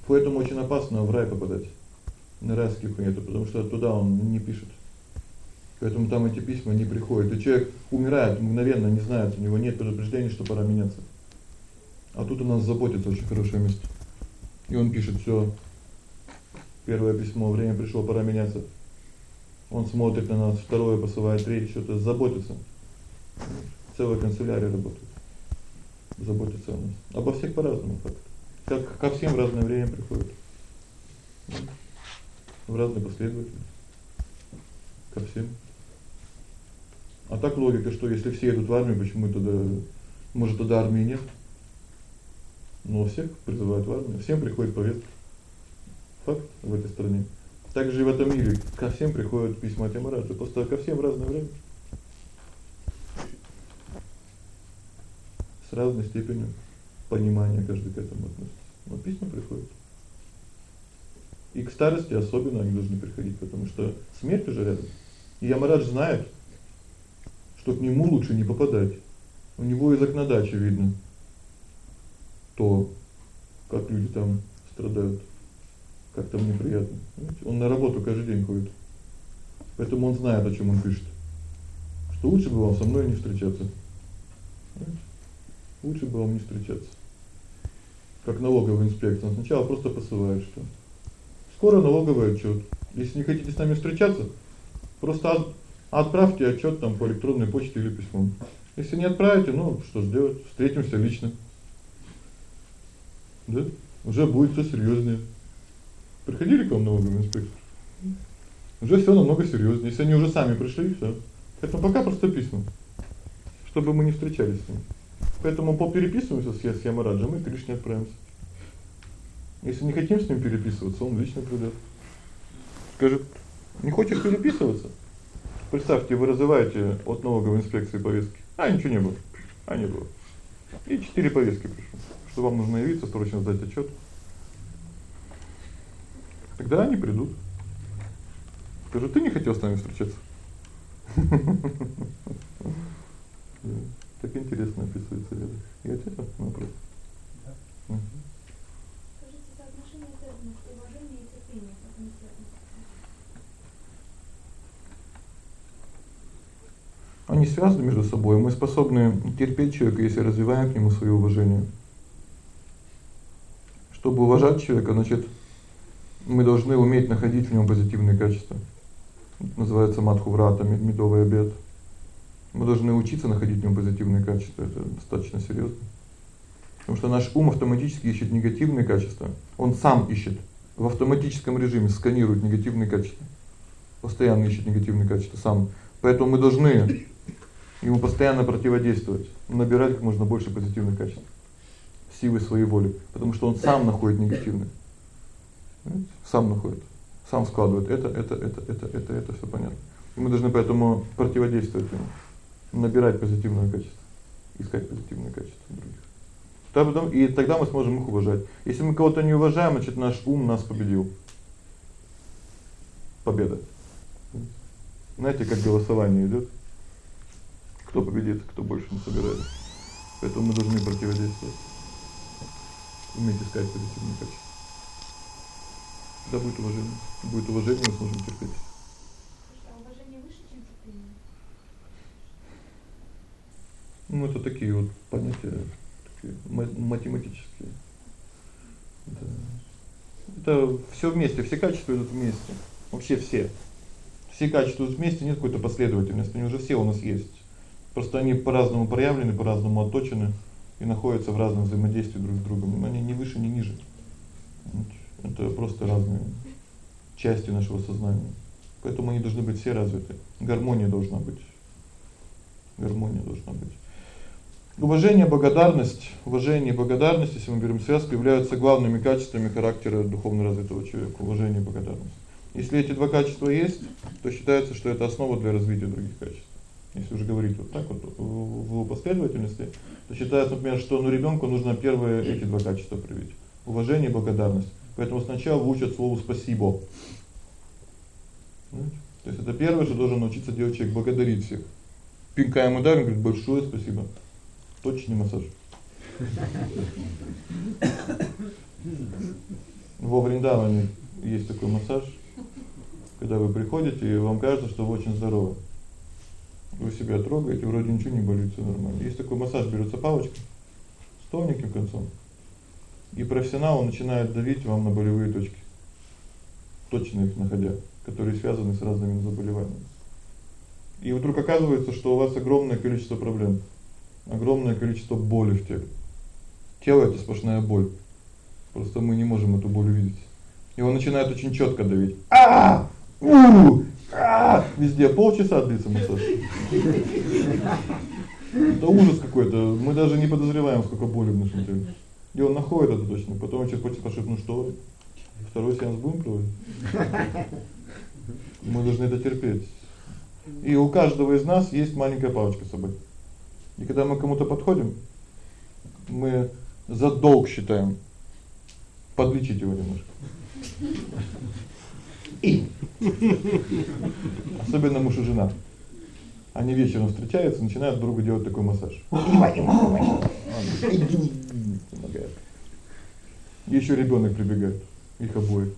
[SPEAKER 1] Поэтому очень опасно в рай попадать. На райские планеты, потому что туда он не пишет. Поэтому там эти письма не приходят. И человек умирает мгновенно, не знает, у него нет предупреждения, что пора меняться. А тут у нас заботится очень хорошее место. И он пишет: "Всё. Первое письмо, время пришло, пора меняться". Он смотрит на нас, второе посылает, третье, что-то заботится. Целая канцелярия работает. Заботится о нас. Обо всех по-разному факт. Как ко всем в разное время приходит. В разной последовательности. Ко всем. А так логика, что если все идут в армию, почему тогда может тогда армии нет? Но всех призывают в армию, всем приходит повестка. Факт в этой стране. Также и в этом мире ко всем приходят письма от Ямараджа, просто ко всем в разное время. С разной степенью понимания каждый к этому относится. Но письма приходят. И к старости особенно они должны приходить, потому что смерть уже рядом. И Ямарадж знает, что к нему лучше не попадать. У него из окна дачи видно то, как люди там страдают. Как там неприятно. Он на работу каждый день ходит. Поэтому он знает, о чём он пишет. Что лучше бы вам со мной не встречаться. Лучше бы вам не встречаться. Как налоговая инспекция. Сначала просто посылает, что скоро налоговый отчёт. Если не хотите с нами встречаться, просто отправьте отчёт там по электронной почте или письмом. Если не отправите, ну, что ж делать? Встретимся лично. Да? Уже будет всё серьёзнее. Приходили к вам налоговый инспектор? Уже всё намного серьёзнее. Если они уже сами пришли, всё. Поэтому пока просто письма. Чтобы мы не встречались с ними. Поэтому по переписываемся с Ямараджем и Кришне отправимся. Если не хотим с ним переписываться, он лично придёт. Скажет: "Не хочешь переписываться?" Представьте, вы разываете от налоговой инспекции повестки. А ничего не было. А не было. И четыре повестки пришло, что вам нужно явиться, срочно сдать отчёт. Тогда они придут. Скажут: "Ты не хотел с нами встречаться". Так интересно описывается это. Я ответил на вопрос?
[SPEAKER 7] Да. Скажите, соотношение
[SPEAKER 1] Они связаны между собой. Мы способны терпеть человека, если развиваем к нему своё уважение. Чтобы уважать человека, значит, мы должны уметь находить в нём позитивные качества. Это называется мадхуврата, медовый обед. Мы должны учиться находить в нём позитивные качества. Это достаточно серьёзно. Потому что наш ум автоматически ищет негативные качества. Он сам ищет в автоматическом режиме сканирует негативные качества. Постоянно ищет негативные качества сам. Поэтому мы должны ему постоянно противодействовать, набирать как можно больше позитивных качеств силой своей воли, потому что он сам находит негативное. Сам находит, сам складывает это, это, это, это, это, это всё понятно. И мы должны поэтому противодействовать ему, набирать позитивное качество, искать позитивные качества других. Тогда и тогда мы сможем их уважать. Если мы кого-то не уважаем, значит наш ум нас победил. Победа. Знаете, как голосование идёт? Кто победит, кто больше не собирает. Поэтому мы должны противодействовать. Уметь искать позитивные качества. Да будет уважение. Будет уважение, мы сможем терпеть.
[SPEAKER 7] А уважение выше, чем терпение?
[SPEAKER 1] Ну это такие вот понятия такие математические. Да. Это всё вместе, все качества идут вместе. Вообще все. Все качества идут вместе, нет какой-то последовательности, они уже все у нас есть. Просто они по-разному проявлены, по-разному отточены и находятся в разном взаимодействии друг с другом. Они не выше, не ниже. Это просто разные части нашего сознания. Поэтому они должны быть все развиты. Гармония должна быть. Гармония должна быть. Уважение, благодарность, уважение и благодарность, если мы берем связку, являются главными качествами характера духовно развитого человека. Уважение и благодарность. Если эти два качества есть, то считается, что это основа для развития других качеств. Если уже говорить вот так вот в последовательности, то считается, например, что ну ребёнку нужно первые эти два качества привить: уважение благодарность. Поэтому сначала учат слову спасибо. То есть это первое, что должен научиться делать человек благодарить всех. Пинка ему дарим, говорит: "Большое спасибо". Точный массаж. Во Вриндаване есть такой массаж, когда вы приходите, и вам кажется, что вы очень здоровы. Вы себя трогаете, вроде ничего не болит, всё нормально. Есть такой массаж, берётся палочка с тоненьким концом. И профессионал начинает давить вам на болевые точки. Точно их находя, которые связаны с разными заболеваниями. И вдруг оказывается, что у вас огромное количество проблем огромное количество боли в теле. Тело это сплошная боль. Просто мы не можем эту боль увидеть. И он начинает очень чётко давить. А! У! Везде полчаса длится массаж. Это ужас какой-то. Мы даже не подозреваем, сколько боли в нашем теле. И он находит это точно. Потом через хочет спрашивает: "Ну что? Второй сеанс будем проводить?" Мы должны это терпеть. И у каждого из нас есть маленькая палочка с собой. И когда мы к кому-то подходим, мы за долг считаем подлечить его немножко. И особенно муж и жена. Они вечером встречаются, начинают другу делать такой массаж. Ещё ребёнок прибегает. Их обоих.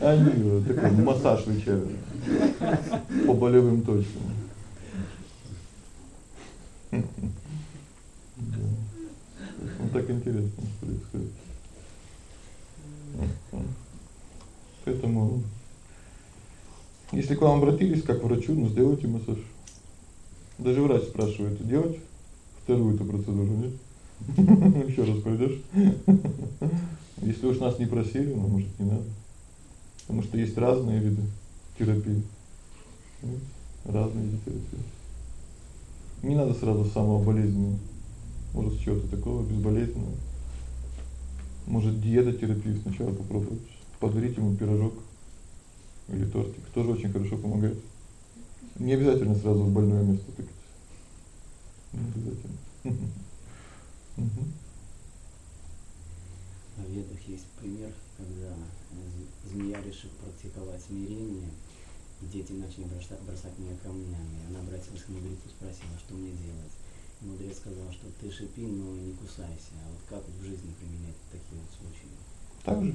[SPEAKER 1] Они такой массаж вечерний. По болевым точкам. Вот так интересно происходит. Поэтому если к вам обратились как к врачу, ну сделайте массаж. Даже врач спрашивает: "Делать вторую эту процедуру, нет?" Ещё раз пойдёшь? Если уж нас не просили, ну, может, не надо. Потому что есть разные виды терапии. Разные виды терапии. Не надо сразу самого болезненного. Может, с чего-то такого безболезненного. Может, диетотерапию сначала попробовать. Подарить ему пирожок или тортик, тоже очень хорошо помогает. Не обязательно сразу в больное место тыкать. Не обязательно. Угу.
[SPEAKER 8] В ведах есть пример, когда змея решит практиковать смирение и дети начали бросать, бросать меня камнями. Она обратилась к мудрецу, спросила, что мне делать. И мудрец сказал, что ты шипи, но не кусайся. А вот как в жизни применять такие вот случаи?
[SPEAKER 1] Так же.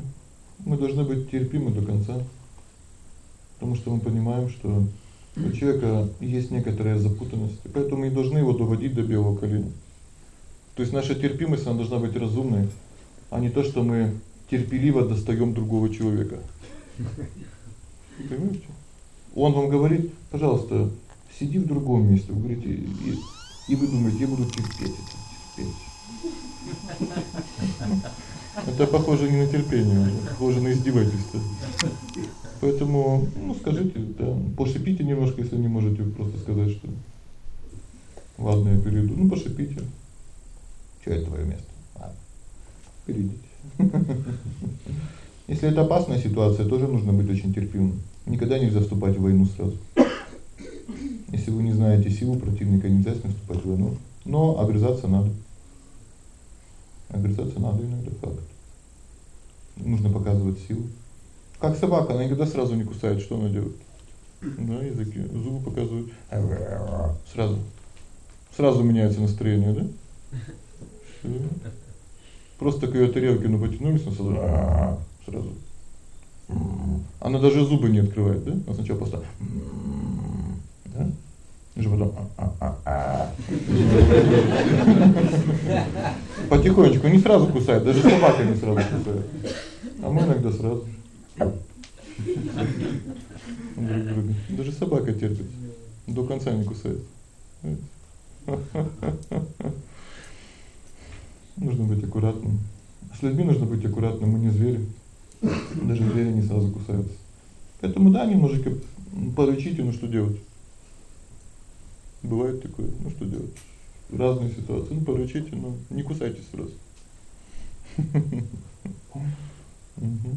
[SPEAKER 1] Мы должны быть терпимы до конца. Потому что мы понимаем, что У человека есть некоторая запутанность, поэтому мы должны его доводить до белого коленя. То есть наша терпимость она должна быть разумной, а не то, что мы терпеливо достаём другого человека. Понимаете? Он вам говорит: "Пожалуйста, сиди в другом месте". Вы говорите: "И и вы думаете, я буду терпеть это, терпеть". Это похоже не на терпение, похоже на издевательство. Поэтому, ну, скажите, да, пошипите немножко, если не можете просто сказать, что Ладно, я перейду. Ну, пошипите. Что это твоё место? Ладно. Перейдите. Если это опасная ситуация, тоже нужно быть очень терпимым. Никогда нельзя вступать в войну сразу. Если вы не знаете силу противника, нельзя с ним вступать в войну, но огрызаться надо. Огрызаться надо иногда факт. Нужно показывать силу. Как собака, она никогда сразу не кусает, что она делает? Да, языки, зубы показывают. Сразу. Сразу меняется настроение, да? Просто к её тарелке ну потянулись, она сразу сразу. Она даже зубы не открывает, да? Она сначала просто же потом Потихонечку, не сразу кусает, даже собака не сразу кусает. А мы иногда сразу. Даже собака терпит. До конца не кусает. Нужно быть аккуратным. С людьми нужно быть аккуратным, мы не звери. Даже звери не сразу кусаются. Поэтому да, немножечко порычите, ну что делать? Бывает такое. Ну что делать? Разные ситуации. Ну порычите, но не кусайтесь сразу. Угу.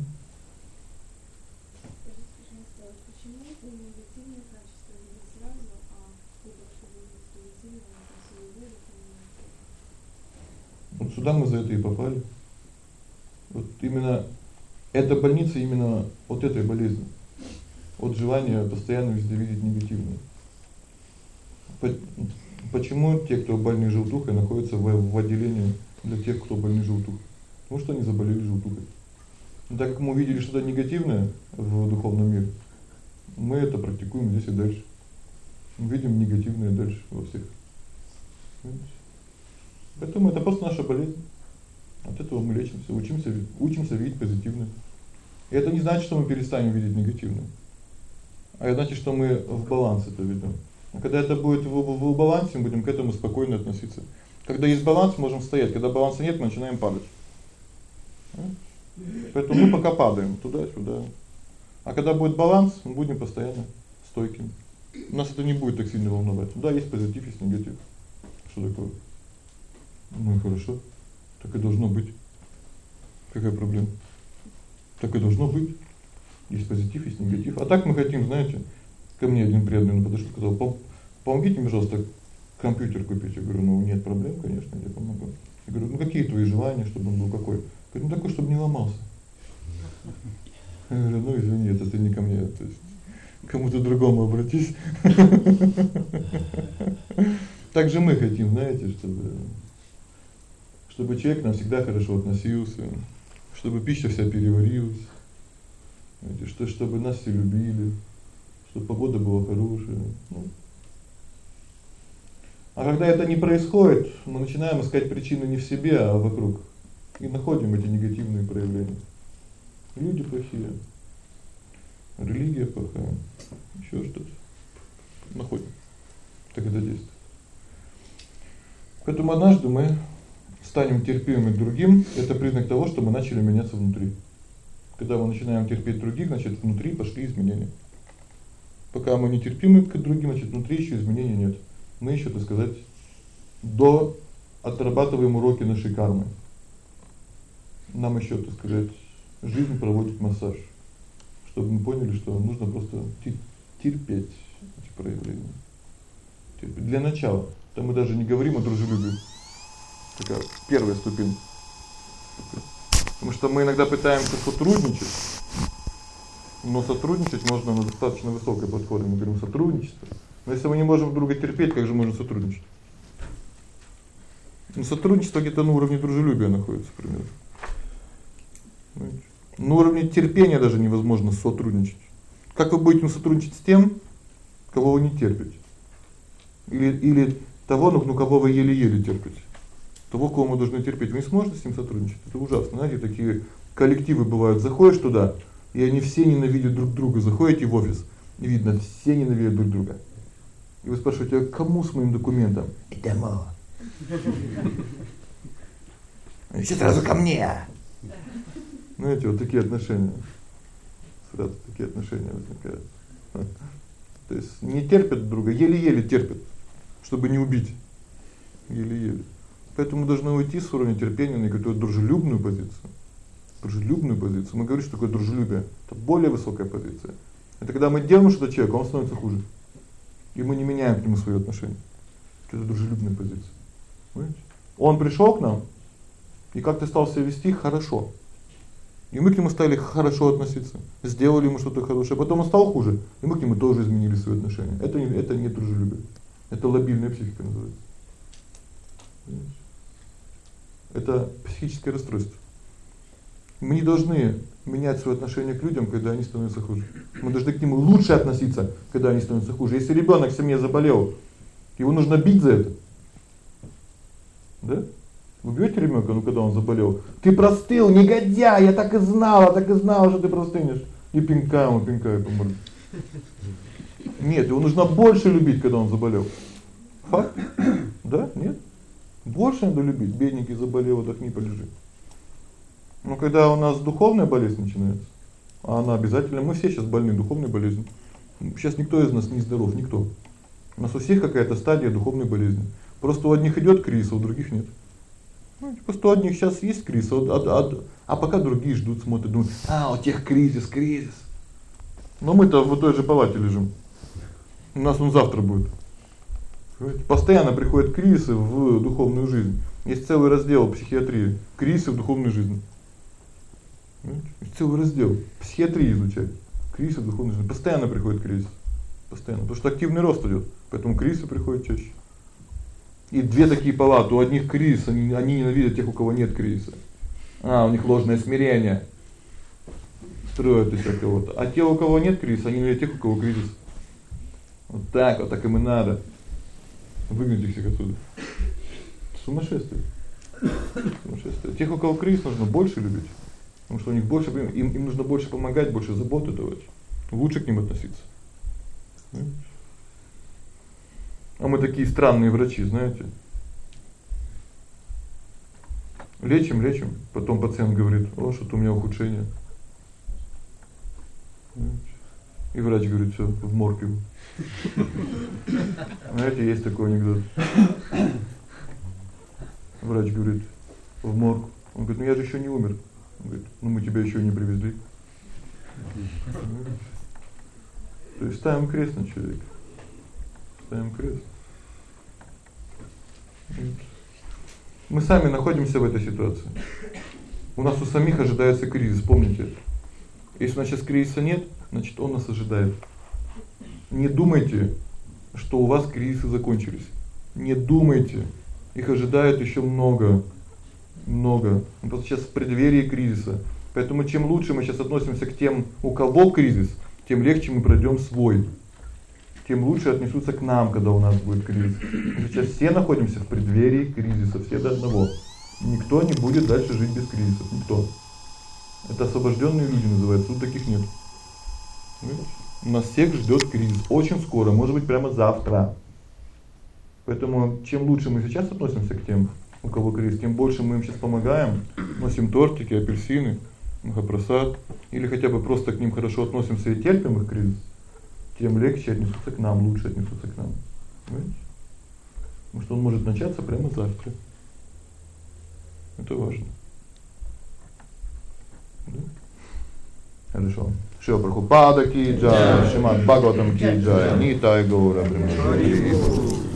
[SPEAKER 1] Вот сюда мы за это и попали. Вот именно эта больница именно от этой болезни. От желания постоянно везде видеть негативное. Почему те, кто больны желтухой, находятся в, в отделении для тех, кто больны желтухой? Потому что они заболели желтухой. Но так как мы увидели что-то негативное в духовном мире, мы это практикуем здесь и дальше. Мы видим негативное дальше во всех. Поэтому это просто наша болезнь. От этого мы лечимся, учимся, учимся видеть позитивное. И это не значит, что мы перестанем видеть негативное. А это значит, что мы в баланс это ведём. Когда это будет в балансе, мы будем к этому спокойно относиться. Когда есть баланс, можем стоять. Когда баланса нет, мы начинаем падать. Поэтому мы пока падаем туда-сюда. А когда будет баланс, мы будем постоянно стойкими. Нас это не будет так сильно волновать. Да, есть позитив, есть негатив. Что такое? Ну и хорошо. Так и должно быть. Какая проблема? Так и должно быть. Есть позитив, есть негатив. А так мы хотим, знаете, ко мне один преданный подошел, сказал: "Помогите мне, пожалуйста, компьютер купить". Я говорю: "Ну, нет проблем, конечно, я помогу". Я говорю: "Ну какие твои желания, чтобы он был какой?" Говорит: "Ну такой, чтобы не ломался". Я говорю: "Ну, извини, это ты не ко мне, то есть кому-то другому обратись". Так же мы хотим, знаете, чтобы чтобы человек нам всегда хорошо относился, чтобы пища вся переварилась. Знаете, что чтобы нас все любили, чтобы погода была хорошая. Ну. А когда это не происходит, мы начинаем искать причины не в себе, а вокруг. И находим эти негативные проявления. Люди плохие. Религия плохая. Ещё что-то. Находим. Так это действует. Поэтому однажды мы станем терпимыми к другим это признак того, что мы начали меняться внутри. Когда мы начинаем терпеть других, значит, внутри пошли изменения. Пока мы не терпимы к другим, значит, внутри ещё изменений нет. Мы ещё, так сказать, до отрабатываем уроки нашей кармы. Нам ещё, так сказать, жизнь проводит массаж, чтобы мы поняли, что нужно просто терпеть эти проявления. Для начала. Там мы даже не говорим о дружелюбии такая первая ступень. Потому что мы иногда пытаемся сотрудничать. Но сотрудничать можно на достаточно высокой платформе, мы говорим сотрудничество. Но если мы не можем друг друга терпеть, как же можно сотрудничать? Ну сотрудничество где-то на уровне дружелюбия находится, примерно. На уровне терпения даже невозможно сотрудничать. Как вы будете сотрудничать с тем, кого вы не терпите. Или или того, ну, ну кого вы еле-еле терпите. Того, кого мы должны терпеть. Вы не сможете с ним сотрудничать. Это ужасно. Знаете, такие коллективы бывают. Заходишь туда, и они все ненавидят друг друга. Заходите в офис, и видно, все ненавидят друг друга. И вы спрашиваете: "А кому с моим документом?" Это мало. Все сразу ко мне. Знаете, вот такие отношения. Сразу такие отношения возникают. То есть не терпят друга, еле-еле терпят, чтобы не убить. Еле-еле. Поэтому должны уйти с уровня терпения на какую-то дружелюбную позицию. Дружелюбную позицию. Мы говорим, что такое дружелюбие. Это более высокая позиция. Это когда мы делаем что-то человеку, он становится хуже. И мы не меняем к нему своё отношение. Это дружелюбная позиция. Понимаете? Он пришёл к нам и как-то стал себя вести хорошо. И мы к нему стали хорошо относиться, сделали ему что-то хорошее, потом он стал хуже, и мы к нему тоже изменили своё отношение. Это не это не дружелюбие. Это лобильная психика называется. Понимаете? Это психическое расстройство. Мы не должны менять своё отношение к людям, когда они становятся хуже. Мы должны к ним лучше относиться, когда они становятся хуже. Если ребёнок в семье заболел, его нужно бить за это. Да? Вы бьёте ребёнка, ну когда он заболел? Ты простыл, негодяй, я так и знала, так и знала, что ты простынешь. И пинка ему, пинка морде. Нет, его нужно больше любить, когда он заболел. Факт? Да? Нет? Больше надо любить. Бедненький заболел, отдохни, полежи. Но когда у нас духовная болезнь начинается, а она обязательно, мы все сейчас больны духовной болезнью. Сейчас никто из нас не здоров, никто. У нас у всех какая-то стадия духовной болезни. Просто у одних идёт кризис, а у других нет. Ну, просто у одних сейчас есть кризис, а, а, а, а пока другие ждут, смотрят, думают: "А, у тех кризис, кризис". Но мы-то в той же палате лежим. У нас он завтра будет. Постоянно приходят кризисы в духовную жизнь. Есть целый раздел психиатрии кризисы в духовной жизни. Целый раздел психиатрии изучать. Кризисы в духовной жизни. Постоянно приходит кризис. Постоянно, потому что активный рост идёт. Поэтому кризисы приходят чаще. И две такие палаты, у одних кризис, они они ненавидят тех, у кого нет кризиса. А, у них ложное смирение. Строят из кого-то. А те, у кого нет кризиса, они ненавидят тех, у кого кризис. Вот так вот, так им и надо. Выгнать их всех отсюда. Сумасшествие. Сумасшествие. Тех, у кого кризис, нужно больше любить. Потому что у них больше им им нужно больше помогать, больше заботы давать. Лучше к ним относиться. А мы такие странные врачи, знаете? Лечим, лечим, потом пациент говорит: "О, что-то у меня ухудшение". И врач говорит: "Всё, в морг его". Знаете, есть такой анекдот. Врач говорит: "В морг". Он говорит: "Ну я же ещё не умер". Он говорит: "Ну мы тебя ещё не привезли". То есть ставим крест на человеке. Ставим крест. Мы сами находимся в этой ситуации. У нас у самих ожидается кризис, помните. Если у нас сейчас кризиса нет, значит, он нас ожидает. Не думайте, что у вас кризисы закончились. Не думайте. Их ожидает ещё много. Много. Мы просто сейчас в преддверии кризиса. Поэтому чем лучше мы сейчас относимся к тем, у кого кризис, тем легче мы пройдём свой тем лучше отнесутся к нам, когда у нас будет кризис. Мы сейчас все находимся в преддверии кризиса, все до одного. Никто не будет дальше жить без кризисов, никто. Это освобожденные люди называются, тут таких нет. У нас всех ждет кризис очень скоро, может быть, прямо завтра. Поэтому чем лучше мы сейчас относимся к тем, у кого кризис, тем больше мы им сейчас помогаем, носим тортики, апельсины, махапрасад или хотя бы просто к ним хорошо относимся и терпим их кризис тем легче отнесутся к нам, лучше отнесутся к нам. Понимаете? Потому что он может начаться прямо завтра. Это важно. Да? Хорошо. Шива Прабхупада ки джай, Шримад Бхагаватам ки джай, Нитай Гаура Брахмани.